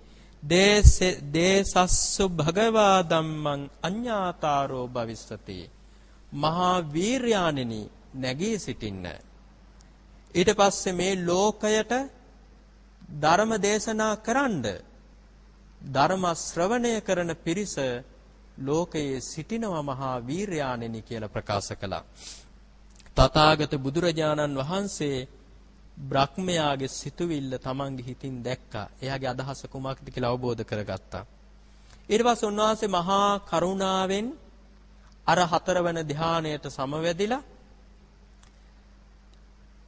දේසස්සු භගවා ධම්මං අඤ්ඤාතාරෝ භවිස්සති. මහා වීර්යාණෙනි නැගී සිටින්න. ඊට පස්සේ මේ ලෝකයට ධර්ම දේශනා කරන්න ධර්ම ශ්‍රවණය කරන පිරිස ලෝකයේ සිටිනවා මහා වීර්යාණෙනි කියලා ප්‍රකාශ කළා. තථාගත බුදුරජාණන් වහන්සේ බ්‍රහ්මයාගේ සිතුවිල්ල තමන්ගේ හිතින් දැක්කා. එයාගේ අදහස කුමක්ද කියලා අවබෝධ කරගත්තා. ඊට පස්සේ උන්වහන්සේ මහා කරුණාවෙන් අර හතරවන ධානයට සමවැදිලා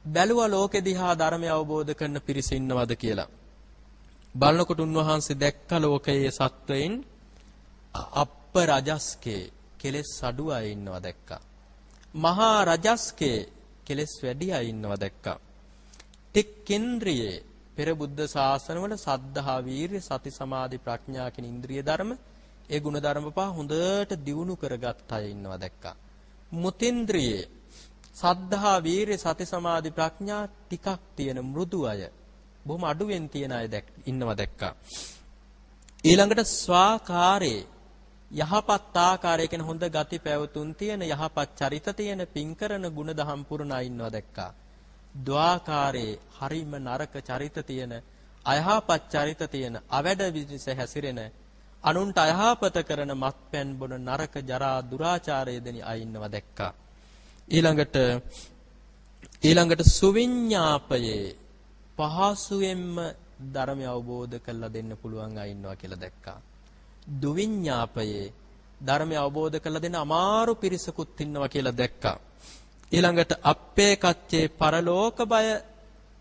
බැලුවා ලෝකෙ දිහා ධර්මය අවබෝධ කරන පිරිස ඉන්නවද කියලා. බලනකොට උන්වහන්සේ දැක්ක ලෝකයේ සත්වයින් අප්ප රජස්කේ කෙලෙස් අඩු අය ඉන්නවා දැක්කා. මහා රජස්කේ කෙලෙස් වැඩි අය ඉන්නවා දැක්කා. ටික් කේන්ද්‍රයේ පෙර බුද්ධ ශාසනවල සද්ධා වීරිය සති සමාධි ප්‍රඥා කියන ඉන්ද්‍රිය ධර්ම ඒ ගුණ ධර්ම පහ හොඳට දියුණු කරගත් අය ඉන්නවා දැක්කා. මුතින්ද්‍රියේ සද්ධා වීරිය සති සමාධි ප්‍රඥා ටිකක් තියෙන මෘදු අය බොහොම අඩුවෙන් තියෙන අය දැක් ඉන්නවා දැක්කා. ඊළඟට ස්වාකාරේ යහපත් ආකාරය කියන හොඳ ගති පැවතුම් තියෙන යහපත් චරිත තියෙන පින්කරන ගුණ දහම් පුරුණා ඉන්නවා දැක්කා. ද්වාකාරේ හරිම නරක චරිත තියෙන අයහපත් චරිත තියෙන අවැඩ විදිස හැසිරෙන අනුන්ට අයහපත කරන මත්පැන් බොන නරක ජරා දුරාචාරය දෙනි අය ඉන්නවා දැක්කා. ඊළඟට ඊළඟට සුවිඤ්ඤාපයේ පහසුවෙන්ම ධර්මය අවබෝධ කරලා දෙන්න පුළුවන් අය ඉන්නවා කියලා දැක්කා. දුවිඤ්ඤාපයේ ධර්මය අවබෝධ කරලා දෙන්න අමාරු පිරිසකුත් ඉන්නවා කියලා දැක්කා. ඊළඟට අප්පේ කච්චේ පරලෝක බය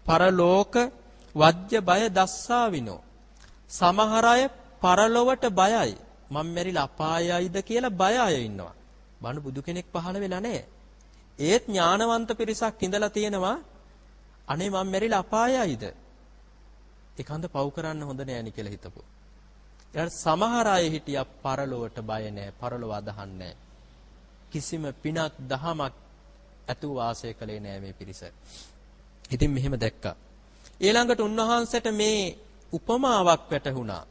පරලෝක වජ්‍ය බය දස්සාවිනෝ. සමහර අය පරලොවට බයයි. මම මෙරිලා අපායයිද කියලා බය අය ඉන්නවා. බණු බුදු කෙනෙක් පහළ වෙලා නැහැ. ඒත් ඥානවන්ත පිරිසක් ඉඳලා තියෙනවා අනේ මම මෙරිලා අපායයිද? ඒකන්ද පව් කරන්න හොඳ නෑනි කියලා හිතපො. ඊට සමහර අය හිටියා පරලොවට බය නෑ, පරලොව අදහන්නේ කිසිම පිනක් දහමක් ඇතුව වාසය කළේ නෑ මේ පිරිස. ඉතින් මෙහෙම දැක්කා. ඊළඟට උන්වහන්සේට මේ උපමාවක් වැටහුණා.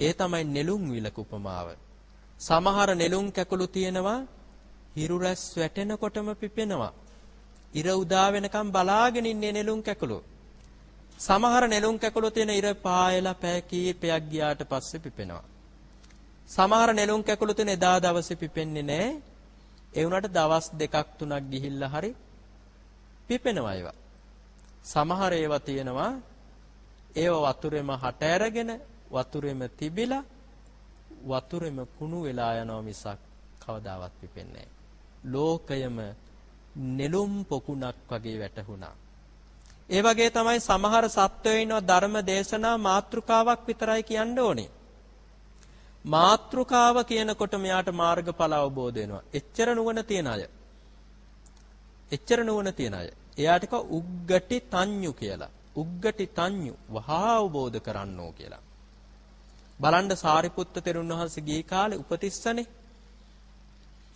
ඒ තමයි නෙළුම් විලක උපමාව. සමහර නෙළුම් කැකුළු තියෙනවා හිරු රැස් වැටෙනකොටම පිපෙනවා. ඉර උදා වෙනකම් බලාගෙන ඉන්නේ නෙළුම් කැකුළු. සමහර නෙළුම් කැකුළු තියෙන ඉර පායලා පැය කීපයක් ගියාට පස්සේ පිපෙනවා. සමහර නෙළුම් කැකුළු තියෙන එදා දවසේ පිපෙන්නේ නැහැ. ඒ වුණාට දවස් දෙකක් තුනක් ගිහිල්ලා හරි පිපෙනවා ඒවා. සමහර ඒවා තියෙනවා ඒව වතුරෙම හට ඇරගෙන වතුරෙම තිබිලා වතුරෙම කුණු වෙලා යනවා මිසක් කවදාවත් පිපෙන්නේ නැහැ. ලෝකයම නෙළුම් පොකුණක් වගේ වැටහුණා. ඒ වගේ තමයි සමහර සත්වයෝ ඉන්නවා ධර්ම දේශනා මාත්‍රිකාවක් විතරයි කියන්න ඕනේ. මාත්‍රිකාව කියනකොට මෙයාට මාර්ගඵල අවබෝධ වෙනවා. එච්චර නුවණ තියන අය. එච්චර නුවණ තියන අය. එයාට කව උග්ගටි තඤ්ඤු කියලා. උග්ගටි තඤ්ඤු වහා අවබෝධ කරන්නෝ කියලා. බලන්න සාරිපුත්ත තෙරුන් වහන්සේ ගිය කාලේ උපතිස්සනේ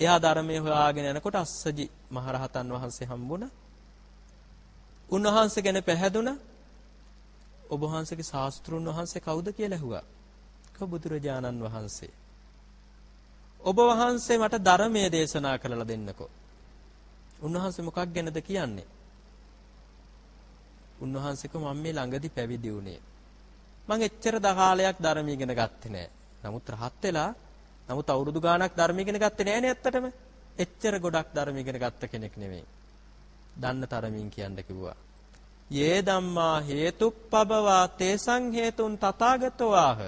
එයා ධර්මයේ හොයාගෙන යනකොට අස්සජි මහරහතන් වහන්සේ හම්බුණා. උන්වහන්සේ ගැන පැහැදුණා. ඔබ වහන්සේගේ ශාස්ත්‍රුන් වහන්සේ කවුද කියලා ඇහුවා. කව බුදුරජාණන් වහන්සේ. ඔබ වහන්සේ මට ධර්මයේ දේශනා කරලා දෙන්නකෝ. උන්වහන්සේ මොකක් ගැනද කියන්නේ? උන්වහන්සේ කව මම මේ ළඟදී පැවිදි වුණේ. මං එච්චර දහාලයක් ධර්ම ඉගෙන ගත්තේ නෑ. නමුත් රහත් වෙලා නමුත් අවුරුදු ගාණක් ධර්ම ඉගෙන ගත්තේ නෑනේ ඇත්තටම. එච්චර ගොඩක් ධර්ම ඉගෙන ගත්ත කෙනෙක් නෙමෙයි. දන්න තරමින් කියන්න කිව්වා. යේ ධම්මා හේතුප්පබවා තේසං හේතුන් තථාගතෝ ආහ.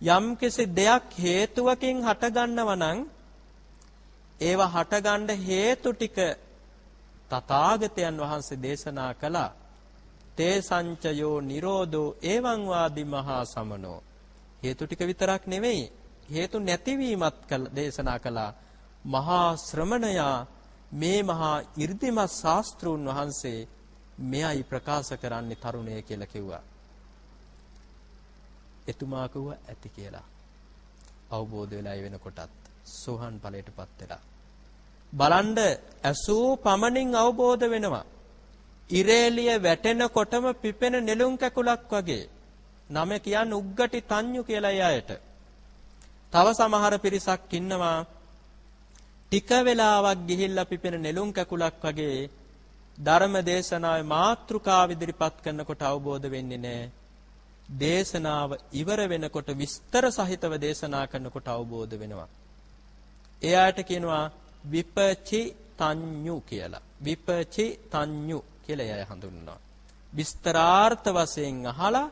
යම්කිසි දෙයක් හේතුවකින් හටගන්නව නම් ඒවා හටගන්න හේතු ටික තථාගතයන් වහන්සේ දේශනා කළා. තේ සංචයෝ නිරෝධෝ එවං වාදි මහා සමනෝ හේතු ටික විතරක් නෙවෙයි හේතු නැතිවීමත් දේශනා කළා. මහා ශ්‍රමණයා මේ මහා 이르දිමත් ශාස්ත්‍රූන් වහන්සේ මෙයයි ප්‍රකාශ කරන්නේ තරුණය කියලා කිව්වා. එතුමා කිව්වා ඇති කියලා. අවබෝධ වෙලා වෙනකොටත් සෝහන් ඵලයටපත් වෙලා. බලන්න ඇසූ පමණින් අවබෝධ වෙනවා. ඉරේලිය වැටෙනකොටම පිපෙන නෙළුම් කැකුලක් වගේ. නම කියන්නේ උග්ගටි තඤ්ඤු කියලා එයාට තව සමහර පිරිසක් ඉන්නවා ටික වෙලාවක් ගිහිල්ලා පිපෙන නෙළුම් කැකුලක් වගේ ධර්ම දේශනාවේ මාතෘකාව ඉදිරිපත් කරනකොට අවබෝධ වෙන්නේ නැහැ. දේශනාව ඉවර වෙනකොට විස්තර සහිතව දේශනා කරනකොට අවබෝධ වෙනවා. එයාට කියනවා විපචි තඤ්ඤු කියලා. විපචි තඤ්ඤු කියලා එයා හඳුන්වනවා. විස්තරාර්ථ වශයෙන් අහලා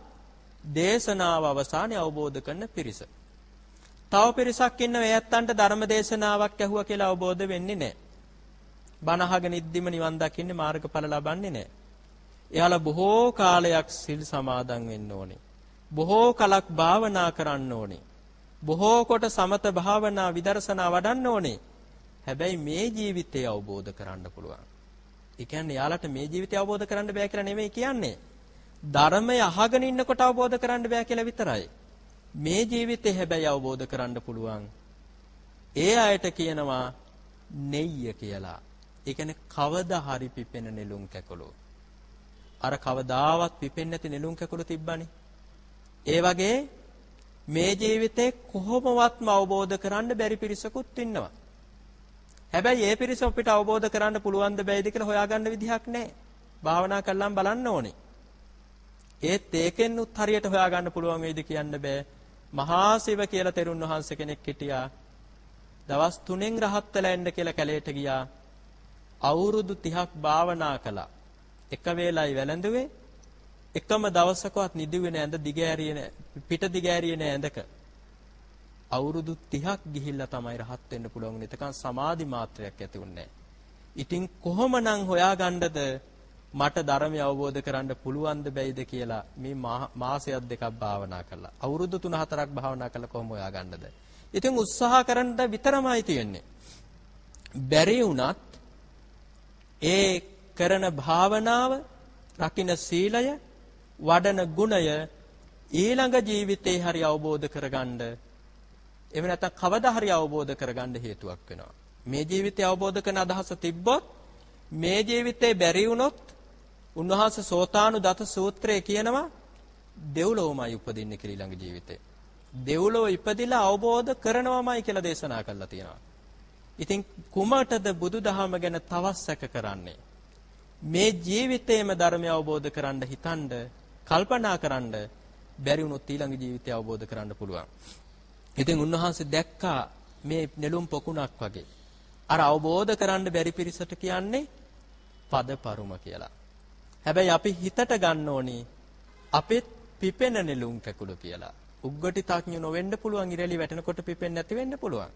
දේශනාව අවසානයේ අවබෝධ කරන පිරිස. තව පිරිසක් ඉන්නවා ඒ ඇත්තන්ට ධර්ම දේශනාවක් ඇහුවා කියලා අවබෝධ වෙන්නේ නැහැ. බණ අහගෙන ඉද්දිම නිවන් දකින්නේ මාර්ගඵල ලබන්නේ නැහැ. එයාලා බොහෝ කාලයක් සිල් සමාදන් වෙන්න ඕනේ. බොහෝ කලක් භාවනා කරන්න ඕනේ. බොහෝ කොට සමත භාවනා විදර්ශනා වඩන්න ඕනේ. හැබැයි මේ ජීවිතය අවබෝධ කරන්න පුළුවන්. ඒ කියන්නේ යාලට මේ ජීවිතය අවබෝධ කරන්න බෑ කියලා නෙමෙයි කියන්නේ. ධර්මය අහගෙන ඉන්නකොට අවබෝධ කරන්න බෑ කියලා විතරයි. මේ ජීවිතේ හැබැයි අවබෝධ කරන්න පුළුවන්. ඒ අයට කියනවා නෙయ్య කියලා. ඒ කියන්නේ කවදා හරි පිපෙන නෙළුම් කැකුළු. අර කවදාවත් පිපෙන්නේ නැති නෙළුම් කැකුළු තිබ්බනේ. ඒ වගේ මේ ජීවිතේ කොහොමවත්ම අවබෝධ කරන්න බැරි පිරිසකුත් ඉන්නවා. හැබැයි ඒ පිරිස අපිට අවබෝධ කරන්න පුළුවන් ද බැයිද කියලා හොයාගන්න විදිහක් නැහැ. භාවනා කළාම බලන්න ඕනේ. ඒත් ඒකෙන් උත් හරියට හොයාගන්න පුළුවන් වෙයිද කියන්න බෑ. මහා සිව කියලා තෙරුන් වහන්සේ කෙනෙක් හිටියා. දවස් 3න් රහත් වෙලා එන්න කියලා කැලේට ගියා. අවුරුදු 30ක් භාවනා කළා. එක වේලයි වැළඳුවේ. එකම දවසකවත් නිදිුවේ නෑ ඇඳ දිගෑරියේ පිට දිගෑරියේ නෑ ඇඳක. අවුරුදු 30ක් ගිහිල්ලා තමයි රහත් වෙන්න පුළුවන්. එතකන් සමාධි මාත්‍රයක් ඇති වුණේ ඉතින් කොහොමනම් හොයාගන්නද මට ධර්මය අවබෝධ කරන්න පුළුවන්ද බැයිද කියලා මේ මාසයක් දෙකක් භාවනා කළා. අවුරුදු 3-4ක් භාවනා කළා කොහොම හොයාගන්නද? ඉතින් උත්සාහ කරන්න විතරමයි තියෙන්නේ. බැරි වුණත් ඒ කරන භාවනාව, රකින්න සීලය, වඩන ගුණය ඊළඟ ජීවිතේ හරි අවබෝධ කරගන්න එහෙම නැත්නම් කවදා හරි අවබෝධ කරගන්න හේතුවක් වෙනවා. මේ ජීවිතය අවබෝධ කරන අදහස තිබ්බොත් මේ ජීවිතේ බැරි වුණොත් උන්වහන්සේ සෝතානු දත සූත්‍රයේ කියනවා දෙව්ලොවමයි උපදින්නේ කියලා ඊළඟ ජීවිතේ. දෙව්ලොව ඉපදිලා අවබෝධ කරනවමයි කියලා දේශනා කරලා තියෙනවා. ඉතින් කුමටද බුදුදහම ගැන තවත් සැක කරන්නේ? මේ ජීවිතේම ධර්මය අවබෝධ කරන්න හිතනද කල්පනා කරන්න බැරි වුණොත් ඊළඟ ජීවිතය අවබෝධ කරන්න පුළුවන්. ඉතින් උන්වහන්සේ දැක්කා මේ නෙළුම් පොකුණක් වගේ. අර අවබෝධ කරන්න බැරි පිරිසට කියන්නේ පදපරුම කියලා. හැබැයි අපි හිතට ගන්න ඕනි අපෙත් පිපෙන නෙළුම් කැකුළු කියලා. උග්ගටි තඥ නොවෙන්න පුළුවන් ඉරලි වැටෙනකොට පිපෙන්නේ නැති වෙන්න පුළුවන්.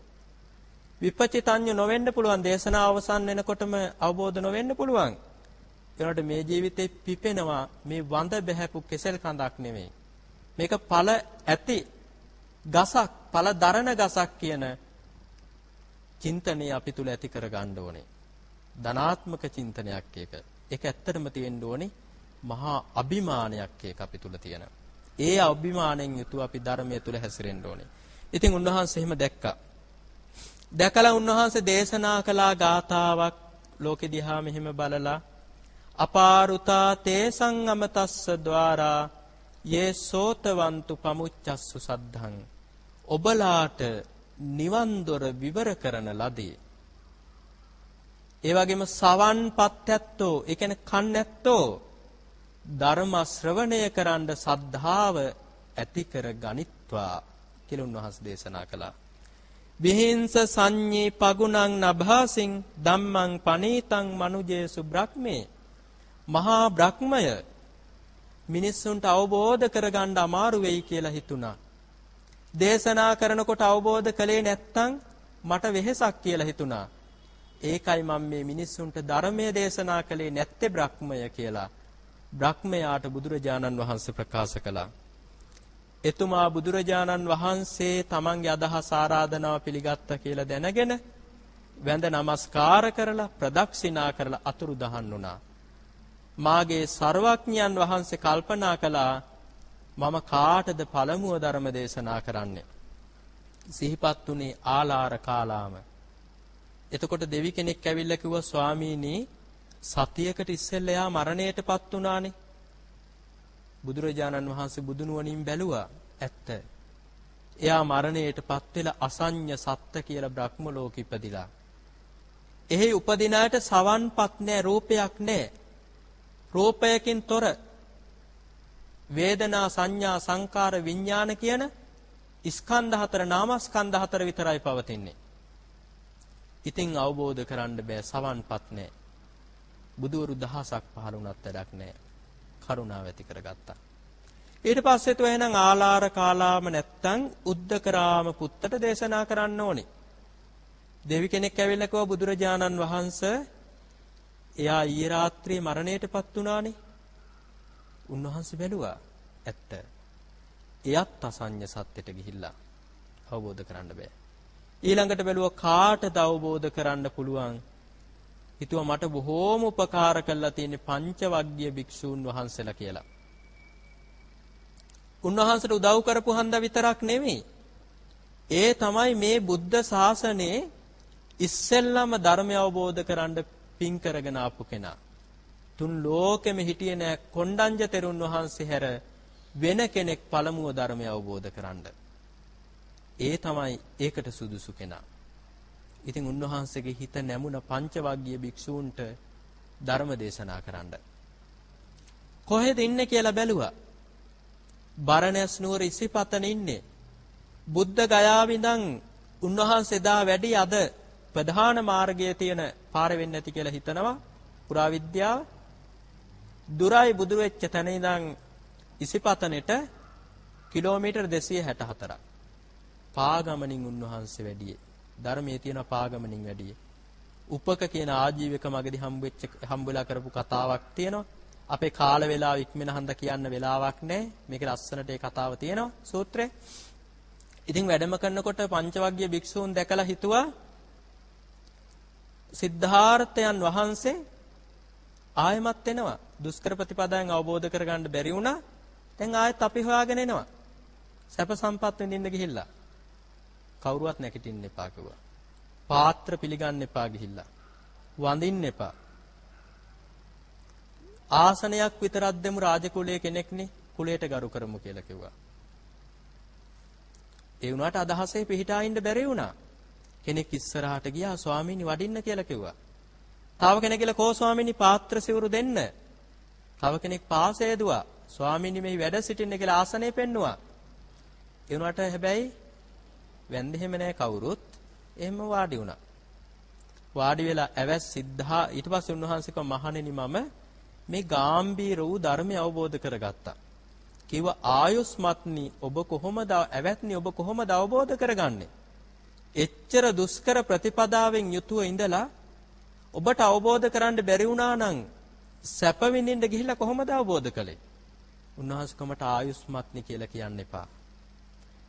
විපචිතඥ නොවෙන්න පුළුවන් දේශනාව අවසන් වෙනකොටම අවබෝධ නොවෙන්න පුළුවන්. ඒනට මේ ජීවිතේ පිපෙනවා මේ වඳ බහැපු කෙසෙල් කඳක් නෙමෙයි. මේක ඵල ඇති ගසක් ඵල දරන ගසක් කියන චින්තනය අපි තුල ඇති කර ගන්න ඕනේ. ධනාත්මක චින්තනයක් ඒක. ඒක ඇත්තටම තියෙන්න ඕනේ මහා අභිමානයක් ඒක අපි තුල තියෙන. ඒ අභිමාණයෙන් යුතුව අපි ධර්මයේ තුල හැසිරෙන්න ඕනේ. ඉතින් උන්වහන්සේ එහෙම දැක්කා. දැකලා උන්වහන්සේ දේශනා කළා ගාතාවක් ලෝකෙ දිහා මෙහෙම බලලා අපාරුතා තේසං අමතස්ස ద్వාරා යේ සෝතවන්තු පමුච්චස්සු සද්ධං ඔබලාට නිවන් දොර විවර කරන ලදී ඒ වගේම සවන්පත් ඇත්තෝ ඒ කියන්නේ කන් ඇත්තෝ ධර්ම ශ්‍රවණය කරන්න සද්ධාව ඇති කර ගනිත්වා කියලා උන්වහන්සේ දේශනා කළා. විහිංස සංඤේ පගුණං නභාසින් ධම්මං පනීතං මනුජේසු බ්‍රහ්මේ මහා බ්‍රහ්මය මිනිස්සුන්ට අවබෝධ කරගන්න අමාරු වෙයි කියලා හිතුණා. දේශනා කරනකොට අවබෝධ කළේ නැත්නම් මට වෙහෙසක් කියලා හිතුණා. ඒකයි මම මේ මිනිස්සුන්ට ධර්මයේ දේශනා කළේ නැත්තේ බ්‍රහ්මය කියලා. බ්‍රහ්මයාට බුදුරජාණන් වහන්සේ ප්‍රකාශ කළා. එතුමා බුදුරජාණන් වහන්සේ තමන්ගේ අදහස් ආරාධනාව පිළිගත්තා කියලා දැනගෙන වැඳ නමස්කාර කරලා ප්‍රදක්ෂිනා කරලා අතුරු දහන් වුණා. මාගේ ਸਰවඥයන් වහන්සේ කල්පනා කළා මම කාටද පළමුව ධර්ම දේශනා කරන්නේ සිහිපත් උනේ ආලාර කාලාම. එතකොට දෙවි කෙනෙක් ඇවිල්ලා කිව්වා ස්වාමීනි සතියකට ඉස්සෙල්ලා එයා මරණයටපත් උනානේ. බුදුරජාණන් වහන්සේ බුදුනුවණින් බැලුවා ඇත්ත. එයා මරණයටපත් වෙලා අසඤ්ඤ සත්ත්‍ය කියලා බ්‍රහ්ම ලෝකෙ ඉපදිලා. එහි උපදින අයට සවන්පත් නැහැ රූපයක් නැහැ. රූපයකින් තොර වේදනා සංඥා සංකාර විඥාන කියන ස්කන්ධ හතර නාමස්කන්ධ හතර විතරයි පවතින්නේ. ඉතින් අවබෝධ කරන්න බෑ සවන්පත් නැහැ. බුදවරු දහසක් පහළ වුණත් වැඩක් නැහැ. කරුණාව ඇති කරගත්තා. ඊට පස්සේ તો එහෙනම් ආලාර කාලාම නැත්තම් උද්දකරාම පුත්තට දේශනා කරන්න ඕනේ. දෙවි කෙනෙක් ඇවිල්ලා කිව්වා බුදුරජාණන් වහන්සේ එයා ඊයේ රාත්‍රියේ මරණයටපත් වුණානේ. උන්වහන්සේ බැලුවා ඇත්ත. එයත් අසඤ්ඤ සත්‍යෙට ගිහිල්ලා අවබෝධ කරන්න බෑ. ඊළඟට බැලුවා කාටද අවබෝධ කරන්න පුළුවන්? හිතුවා මට බොහෝම උපකාර කළා තියෙන පංචවග්ගීය භික්ෂූන් වහන්සේලා කියලා. උන්වහන්සේට උදව් කරපු හන්ද විතරක් නෙමෙයි. ඒ තමයි මේ බුද්ධ ශාසනයේ ඉස්සෙල්ලම ධර්මය අවබෝධ කරන්න පින් කරගෙන ආපු කෙනා. තුන් ලෝකෙම හිටියේ නෑ කොණ්ඩඤ්ඤ තෙරුන් වහන්සේ හැර වෙන කෙනෙක් පළමුව ධර්මය අවබෝධ කරන්න. ඒ තමයි ඒකට සුදුසු කෙනා. ඉතින් උන්වහන්සේගේ හිත නැමුණ පංචවග්ගීය භික්ෂූන්ට ධර්ම දේශනා කරන්න. කොහෙද ඉන්නේ කියලා බැලුවා. බරණැස් නුවර ඉසිපතන ඉන්නේ. බුද්ධ ගයාව ඉඳන් උන්වහන්සේ දා වැඩි අද ප්‍රධාන මාර්ගයේ තියෙන පාර වෙන්නේ නැති කියලා හිතනවා පුරාවිද්‍යාව දුරයි බුදු වෙච්ච තැන ඉඳන් ඉසිපතනෙට කිලෝමීටර් 264ක් පාගමනින් උන්වහන්සේ වැඩියේ ධර්මයේ තියෙන පාගමනින් වැඩියේ උපක කියන ආජීවක මගදී හම්බෙච්ච හම්බුලා කරපු කතාවක් තියෙනවා අපේ කාල වේලාව ඉක්මන හන්ද කියන්න වෙලාවක් නැහැ මේක ලස්සනට ඒ කතාව තියෙනවා සූත්‍රේ ඉතින් වැඩම කරනකොට පංචවග්ගීය භික්ෂූන් දැකලා හිතුවා සිද්ධාර්ථයන් වහන්සේ ආයමත් එනවා. දුෂ්කර ප්‍රතිපදාවෙන් අවබෝධ කරගන්න බැරි වුණා. දැන් ආයෙත් අපි හොයාගෙන එනවා. සැප සම්පත් විඳින්න ගිහිල්ලා. කවුරුවත් නැගිටින්න එපා කිව්වා. පාත්‍ර පිළිගන්න එපා ගිහිල්ලා. වඳින්න එපා. ආසනයක් විතරක් දෙමු රාජකුලයේ කෙනෙක්නේ කුලයට ගරු කරමු කියලා කිව්වා. ඒ වුණාට අදහසේ පිහිටා ඉන්න බැරි වුණා. කෙනෙක් ඉස්සරහට ගියා ස්වාමීනි වඩින්න කියලා කිව්වා. තව කෙනෙක් කියලා කෝ ස්වාමීනි පාත්‍ර සිවුරු දෙන්න. තව කෙනෙක් පාසය දුවා. ස්වාමීනි මෙහි වැඩ සිටින්න කියලා ආසනය පෙන්නුවා. ඒ වුණාට හැබැයි වැන්දෙහෙම නෑ කවුරුත්. එහෙම වාඩි වුණා. වාඩි වෙලා ඇවැස් සිද්ධා ඊට පස්සේ උන්වහන්සේ කව මහණෙනි මම මේ ගාම්භීර වූ ධර්මය අවබෝධ කරගත්තා. කිව්ව ආයුස්මත්නි ඔබ කොහොමද ඇවැත්නි ඔබ කොහොමද අවබෝධ කරගන්නේ? එච්චර දුෂ්කර ප්‍රතිපදාවෙන් යුතුව ඉඳලා ඔබට අවබෝධ කරන්න බැරි වුණා නම් සැප විඳින්න ගිහිල්ලා කොහොමද අවබෝධ කළේ? උන්වහන්සේකමට ආයුස්මත්නි කියලා කියන්න එපා.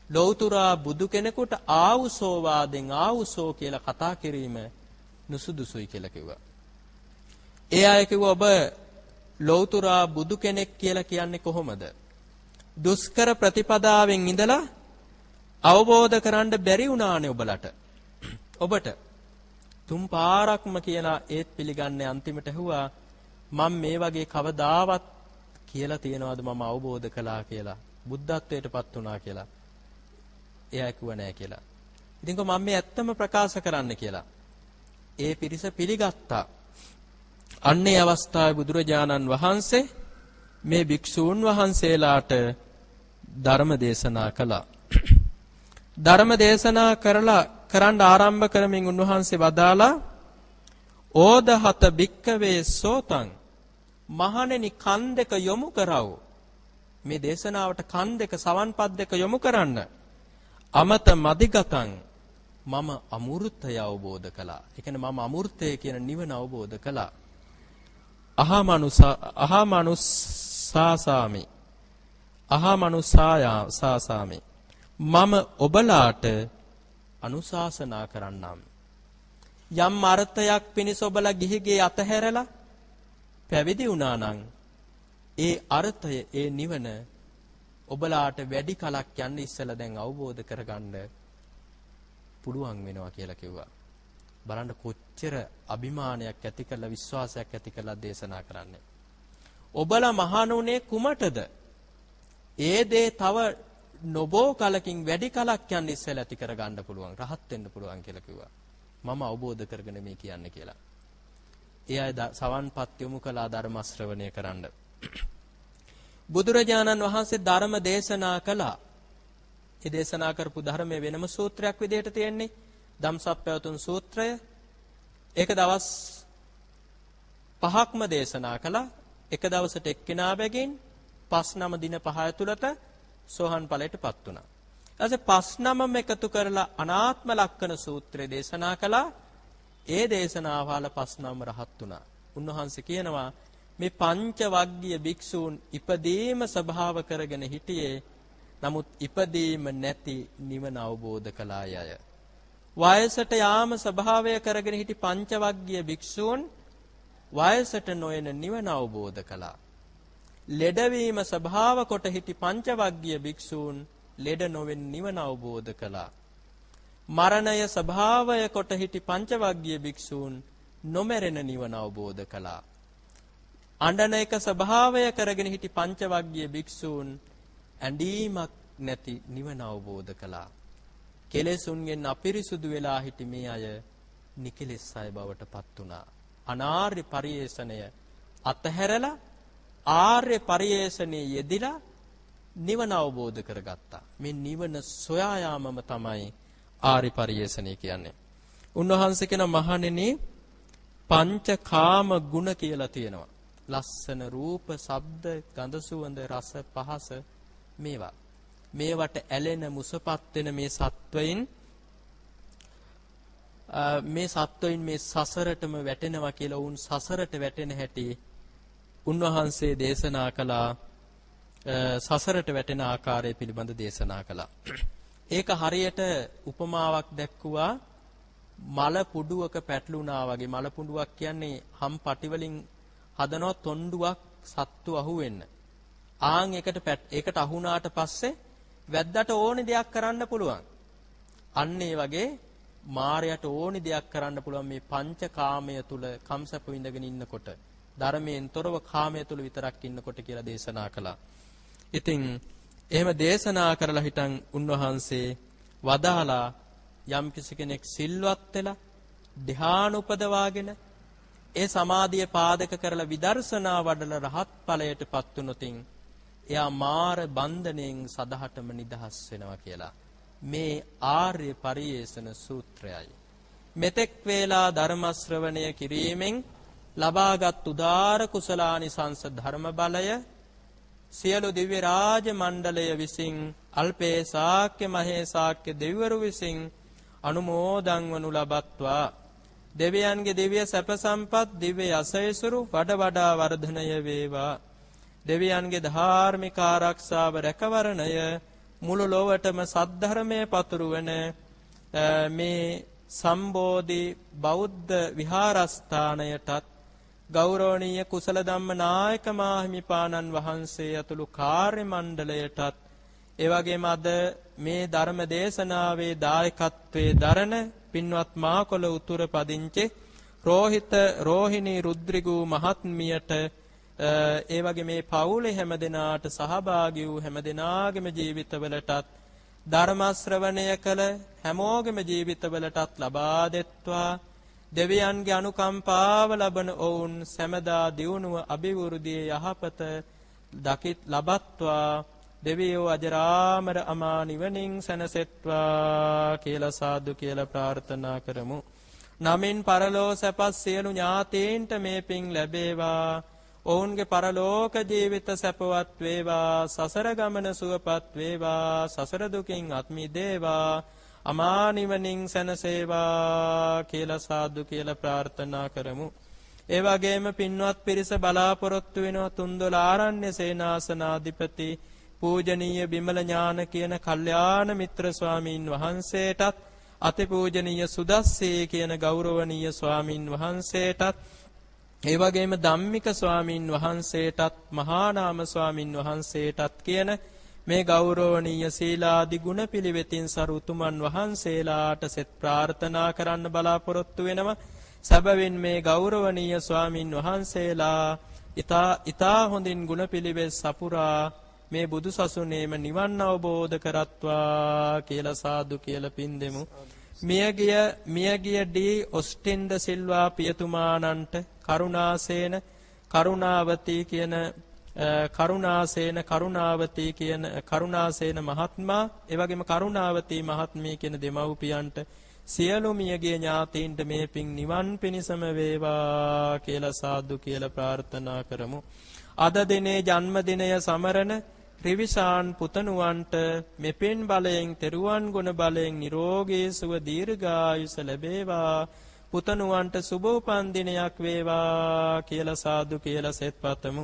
ලෞතුරා බුදු කෙනෙකුට ආවුසෝ වාදෙන් ආවුසෝ කියලා කතා කිරීම නුසුදුසුයි කියලා කිව්වා. ඒ අය කිව්වා ඔබ ලෞතුරා බුදු කෙනෙක් කියලා කියන්නේ කොහොමද? දුෂ්කර ප්‍රතිපදාවෙන් ඉඳලා අවබෝධ කරන්න බැරි වුණානේ ඔබලට. ඔබට තුන් පාරක්ම කියලා ඒත් පිළිගන්නේ අන්තිමට ඇහුවා මම මේ වගේ කවදාවත් කියලා තියනවාද මම අවබෝධ කළා කියලා බුද්ධත්වයටපත් වුණා කියලා. එයා කිව්ව නෑ කියලා. ඉතින් කො මම මේ ඇත්තම ප්‍රකාශ කරන්න කියලා. ඒ පිරිස පිළිගත්තා. අන්නේ අවස්ථාවේ බුදුරජාණන් වහන්සේ මේ භික්ෂූන් වහන්සේලාට ධර්ම දේශනා කළා. ධර්ම දේශනා කරලා කරන්න ආරම්භ කරමින් උන්වහන්සේ වදාලා ඕදහත භික්කවේ සෝතං මහණෙනි කන් දෙක යොමු කරව මේ දේශනාවට කන් දෙක සවන්පත් දෙක යොමු කරන්න අමත මදිගතං මම අමෘතය අවබෝධ කළා. ඒ කියන්නේ මම අමෘතය කියන නිවන අවබෝධ කළා. අහමනුස අහමනුසාසාමි අහමනුසායා සාසාමි මම ඔබලාට අනුශාසනා කරන්නම්. යම් අර්ථයක් පිණිස ඔබලා ගිහිගේ අතහැරලා පැවිදි වුණා නම් ඒ අර්ථය ඒ නිවන ඔබලාට වැඩි කලක් යන්න ඉස්සලා දැන් අවබෝධ කරගන්න පුළුවන් වෙනවා කියලා කිව්වා. බලන්න කොච්චර අභිමානයක් ඇති කරලා විශ්වාසයක් ඇති කරලා දේශනා කරන්නේ. ඔබලා මහණුනේ කුමටද? ඒ දේ තව නොබෝ කලකින් වැඩි කලක් යන්න ඉස්සෙල්ලා ඇති කරගන්න පුළුවන්. රහත් වෙන්න පුළුවන් කියලා කිව්වා. මම අවබෝධ කරගෙන මේ කියන්නේ කියලා. ඒ අය සවන්පත් යොමු කළා ධර්ම ශ්‍රවණය කරන්න. බුදුරජාණන් වහන්සේ ධර්ම දේශනා කළා. ඒ දේශනා කරපු ධර්මයේ වෙනම සූත්‍රයක් විදිහට තියෙන්නේ. ධම්සප්පවතුන් සූත්‍රය. ඒක දවස් පහක්ම දේශනා කළා. එක දවසට එක්කෙනා බැගින් පස් නම දින පහ ඇතුළත සෝහන් ඵලයටපත් වුණා. ඊට පස් නමම එකතු කරලා අනාත්ම ලක්කන සූත්‍රය දේශනා කළා. ඒ දේශනාවල පස් නම රහත් වුණා. උන්වහන්සේ කියනවා මේ පංච වග්ගීය භික්ෂූන් ඉපදීම ස්වභාව කරගෙන හිටියේ නමුත් ඉපදීම නැති නිවන අවබෝධ කළා අය. වයසට යාම ස්වභාවය කරගෙන හිටි පංච වග්ගීය භික්ෂූන් වයසට නොයන නිවන අවබෝධ කළා. ලෙඩවීම ස්වභාව කොට හිටි පංච වග්ගීය භික්ෂූන් ලෙඩ නොවෙන් නිවන අවබෝධ කළා. මරණය ස්වභාවය කොට හිටි පංච වග්ගීය භික්ෂූන් නොමැරෙන නිවන අවබෝධ කළා. අඬන එක ස්වභාවය කරගෙන හිටි පංචවග්ගීය භික්ෂූන් ඇඬීමක් නැති නිවන අවබෝධ කළා. කෙලෙසුන්ගෙන් අපිරිසුදු වෙලා හිටි මේ අය නිකලෙස් අය බවට පත් වුණා. අනාර්ය පරිේෂණය අතහැරලා ආර්ය පරිේෂණයේ යෙදිලා නිවන අවබෝධ කරගත්තා. මේ නිවන සොයා යාමම තමයි ආර්ය පරිේෂණය කියන්නේ. උන්වහන්සේ කියන මහණෙනි පංචකාම ගුණ කියලා තියෙනවා. ලස්සන රූප, ශබ්ද, ගඳ සුවඳ, රස, පහස මේවා. මේවට ඇලෙන මුසපත් වෙන මේ සත්වයින් මේ සත්වයින් මේ සසරටම වැටෙනවා කියලා උන් සසරට වැටෙන හැටි උන්වහන්සේ දේශනා කළා සසරට වැටෙන ආකාරය පිළිබඳ දේශනා කළා. ඒක හරියට උපමාවක් දැක්කුවා මල පුඩුවක පැටලුණා වගේ මල පුඩුවක් කියන්නේ හම් පටි වලින් හදනවා තොණ්ඩුවක් සත්තු අහුවෙන්න. ආන් එකට ඒකට අහුණාට පස්සේ වැද්දට ඕනි දෙයක් කරන්න පුළුවන්. අන්න ඒ වගේ මායයට ඕනි දෙයක් කරන්න පුළුවන් මේ පංචකාමය තුල කම්සප විඳගෙන ඉන්නකොට ධර්මයෙන් තොරව කාමය තුල විතරක් ඉන්නකොට කියලා දේශනා කළා. ඉතින් එහෙම දේශනා කරලා හිටන් උන්වහන්සේ වදාලා යම් කෙනෙක් සිල්වත් වෙලා ධ්‍යාන උපදවාගෙන ඒ සමාධිය පාදක කරලා විදර්ශනා වඩලා රහත් ඵලයටපත් වුනොතින් එයා මාර බන්ධණයෙන් සදහටම නිදහස් වෙනවා කියලා. මේ ආර්ය පරියේෂණ සූත්‍රයයි. මෙතෙක් වේලා ධර්ම ශ්‍රවණය කිරීමෙන් ලබාගත් උදාර කුසලානිසංස ධර්ම බලය සියලු දිව්‍ය රාජ මණ්ඩලය විසින් අල්පේ ශාක්‍ය මහේ ශාක්‍ය දෙවිවරු විසින් අනුමෝදන් වනු ලබත්වා දෙවියන්ගේ දිව්‍ය සැප සම්පත් දිව්‍ය යසයසුරු වඩ වඩා වර්ධනය වේවා. දෙවියන්ගේ ධාර්මික ආරක්ෂාව රැකවරණය මුළු ලොවටම සද්ධර්මයේ පතුරවන මේ සම්බෝධි බෞද්ධ විහාරස්ථානයටත් ගෞරවනීය කුසල ධම්ම නායක මාහිමිපාණන් වහන්සේ ඇතුළු කාර්ය මණ්ඩලයටත් ඒ වගේම අද මේ ධර්ම දේශනාවේ දායකත්වයේ දරන පින්වත් මාකොළ උතුර පදිංචි රෝහිත රෝහිණී රුද්‍රිගු මහත්මියට ඒ වගේ මේ පවුලේ හැමදෙනාට සහභාගී වූ හැමදෙනාගේම ජීවිතවලටත් ධර්ම ශ්‍රවණය කළ හැමෝගෙම ජීවිතවලටත් ලබා දෙත්වා. දෙවියන්ගේ අනුකම්පාව ලබන ඔවුන් සැමදා දියුණුව අභිවෘද්ධිය යහපත දකිත් ලබත්වා. දෙවියෝ අජරාමර අමා නිවනින් සැනසෙත්වා කියලා සාදු කියලා ප්‍රාර්ථනා කරමු. නමින් පරලෝ සැපස් සියලු ඥාතීන්ට මේ පිං ලැබේවා. ඔවුන්ගේ පරලෝක ජීවිත සැපවත් වේවා. සසර ගමන සුවපත් වේවා. සසර දුකින් අත් මිදේවා. අමා නිවනින් සැනසේවා කියලා සාදු කියලා ප්‍රාර්ථනා කරමු. ඒ වගේම පින්වත් පිරිස බලාපොරොත්තු වෙනවා තුන්දොල ආරණ්‍ය සේනාසනාධිපති පූජනීය බිමල ඥාන කියන කල්යාණ මිත්‍ර ස්වාමීන් වහන්සේටත් අතිපූජනීය සුදස්සේ කියන ගෞරවනීය ස්වාමින් වහන්සේටත් ඒ වගේම ධම්මික ස්වාමින් වහන්සේටත් මහා නාම ස්වාමින් වහන්සේටත් කියන මේ ගෞරවනීය සීලාදි ගුණ පිළිවෙතින් සරුතුමන් වහන්සේලාට සෙත් ප්‍රාර්ථනා කරන්න බලාපොරොත්තු වෙනවා. සැබවින් මේ ගෞරවනීය ස්වාමින් වහන්සේලා ඊතා ඊතා හොඳින් ගුණ පිළිවෙත් සපුරා මේ බුදු සසුනේම නිවන් අවබෝධ කරත්වා කියලා සාදු කියලා පින් දෙමු. මියගිය මියගිය ඩී ඔස්ටින්ද සිල්වා පියතුමාණන්ට කරුණාසේන කරුණාවතී කියන කරුණාසේන කරුණාවතී කියන කරුණාසේන මහත්මයා ඒ වගේම කරුණාවතී මහත්මිය කියන දෙමව්පියන්ට සියලු මියගේ ඥාතීන්ට මේ පින් නිවන් පිණසම වේවා කියලා සාදු කියලා ප්‍රාර්ථනා කරමු. අද දිනේ ජන්මදිනය සමරන ත්‍රිවිශාන් පුතණුවන්ට මෙපෙන් බලයෙන් තෙරුවන් ගුණ බලයෙන් නිරෝගී සුව දීර්ඝායුෂ ලැබේවා. පුතණුවන්ට සුබ උපන් දිනයක් වේවා කියලා සාදු කියලා සෙත් පතමු.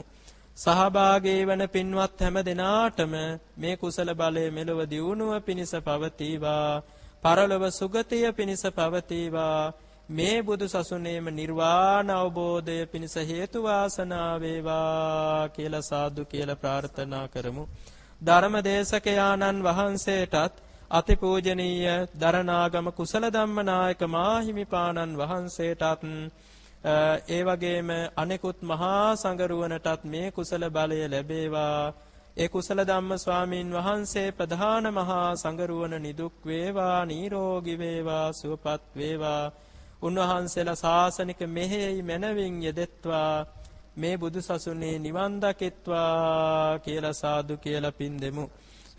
සහභාගී වන පින්වත් හැම දෙනාටම මේ කුසල බලය මෙලොව දියුණුව පිණිස පවතිවා. පරලොව සුගතිය පිණිස පවතිවා. මේ බුදු සසුනේම නිර්වාණ අවබෝධය පිණිස හේතු වාසනා වේවා කියලා සාදු කියලා ප්‍රාර්ථනා කරමු. ධර්ම දේශකයාණන් වහන්සේටත් අතිපූජනීය දරණාගම කුසල ධම්මනායක මාහිමිපාණන් වහන්සේටත් ඒ වගේම අනෙකුත් මහා සංගරුවනටත් මේ කුසල බලය ලැබේවා. ඒ කුසල ධම්ම ස්වාමීන් වහන්සේ ප්‍රධාන මහා සංගරුවන නිදුක් වේවා නිරෝගී වේවා සුවපත් වේවා. උන්වහන්සේලා ශාසනික මෙහෙයයි මනවින් යෙදෙත්වා මේ බුදු සසුනේ නිවන් දකෙත්වා කියලා සාදු කියලා පින් දෙමු.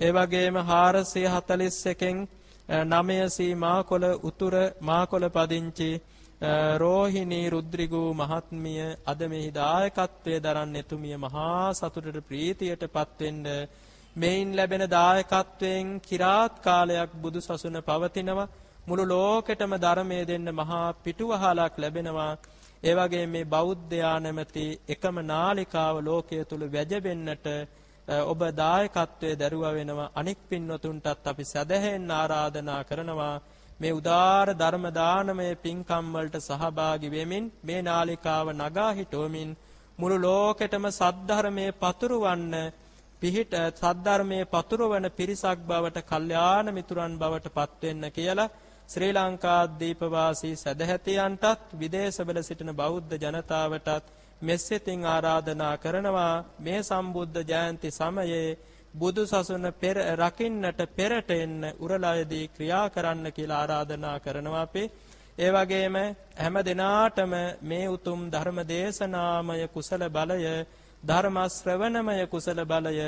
ඒ වගේම 441කින් 900 මාකොළ උතුර මාකොළ පදිංචි රෝහිණී රුද්‍රිගු මහත්මිය අද මෙහි දායකත්වයේ දරන්න එතුමිය මහා සතුටට ප්‍රීතියටපත් වෙන්න මේන් ලැබෙන දායකත්වයෙන් চিරාත් කාලයක් බුදු සසුන පවතිනවා මුළු ලෝකෙටම ධර්මයේ දෙන්න මහා පිටුවහලක් ලැබෙනවා. ඒ වගේ මේ බෞද්ධයා නැමැති එකම නාලිකාව ලෝකයේ තුල වැජබෙන්නට ඔබ දායකත්වයේ දරුවා වෙනවා. අනික් පින්වතුන්ටත් අපි සදහෙන් ආරාධනා කරනවා මේ උදාර ධර්ම දානමය පින්කම් වලට සහභාගී වෙමින් මේ නාලිකාව නගා හිටවමින් මුළු ලෝකෙටම සද්ධර්මයේ පතුරවන්න පිහිට සද්ධර්මයේ පතුරවන පිරිසක් බවට කල්යාණ මිතුරන් බවට පත් වෙන්න කියලා ශ්‍රී ලංකාද්වීප වාසී සදැහැතියන්ටත් විදේශවල සිටින බෞද්ධ ජනතාවටත් මෙස්සෙතින් ආරාධනා කරනවා මේ සම්බුද්ධ ජයන්ති සමයේ බුදු සසුන පෙර රකින්නට පෙරට එන්න උරලයේදී ක්‍රියා කරන්න කියලා ආරාධනා කරනවා අපි. ඒ වගේම හැම දිනාටම මේ උතුම් ධර්ම දේශනාමය කුසල බලය ධර්ම ශ්‍රවණමය කුසල බලය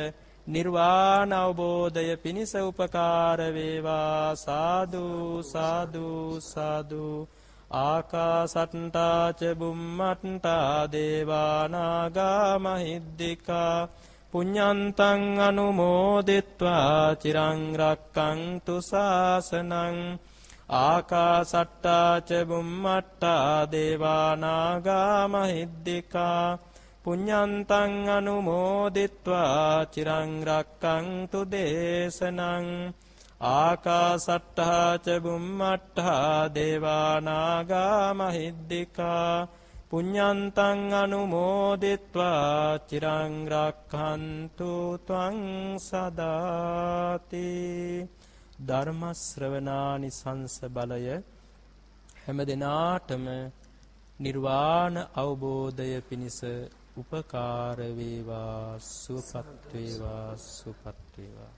නිර්වාණ අවබෝධය පිණිස උපකාර වේවා. සාදු සාදු සාදු. ආකාසට්ටා ච බුම්මට්ටා දේවානාගා මහිද්దికා පුඤ්ඤන්තං අනුමෝදිත්වා. චිරං රක්කන්තු සාසනං. ආකාසට්ටා ච බුම්මට්ටා දේවානාගා මහිද්దికා පුඤ්ඤන්තං අනුමෝදිත්වා චිරං රක්කන්තු දේශනං ආකාසට්ටා ච බුම්මට්ටා දේවා නාග මහිද්దికා පුඤ්ඤන්තං අනුමෝදිත්වා චිරං රක්ඛන්තු ත්වං සදාති ධර්ම ශ්‍රවණානි සංස බලය හැම දිනාටම නිර්වාණ අවබෝධය පිණිස උපකාර වේවා සුවපත් වේවා සුවපත් වේවා.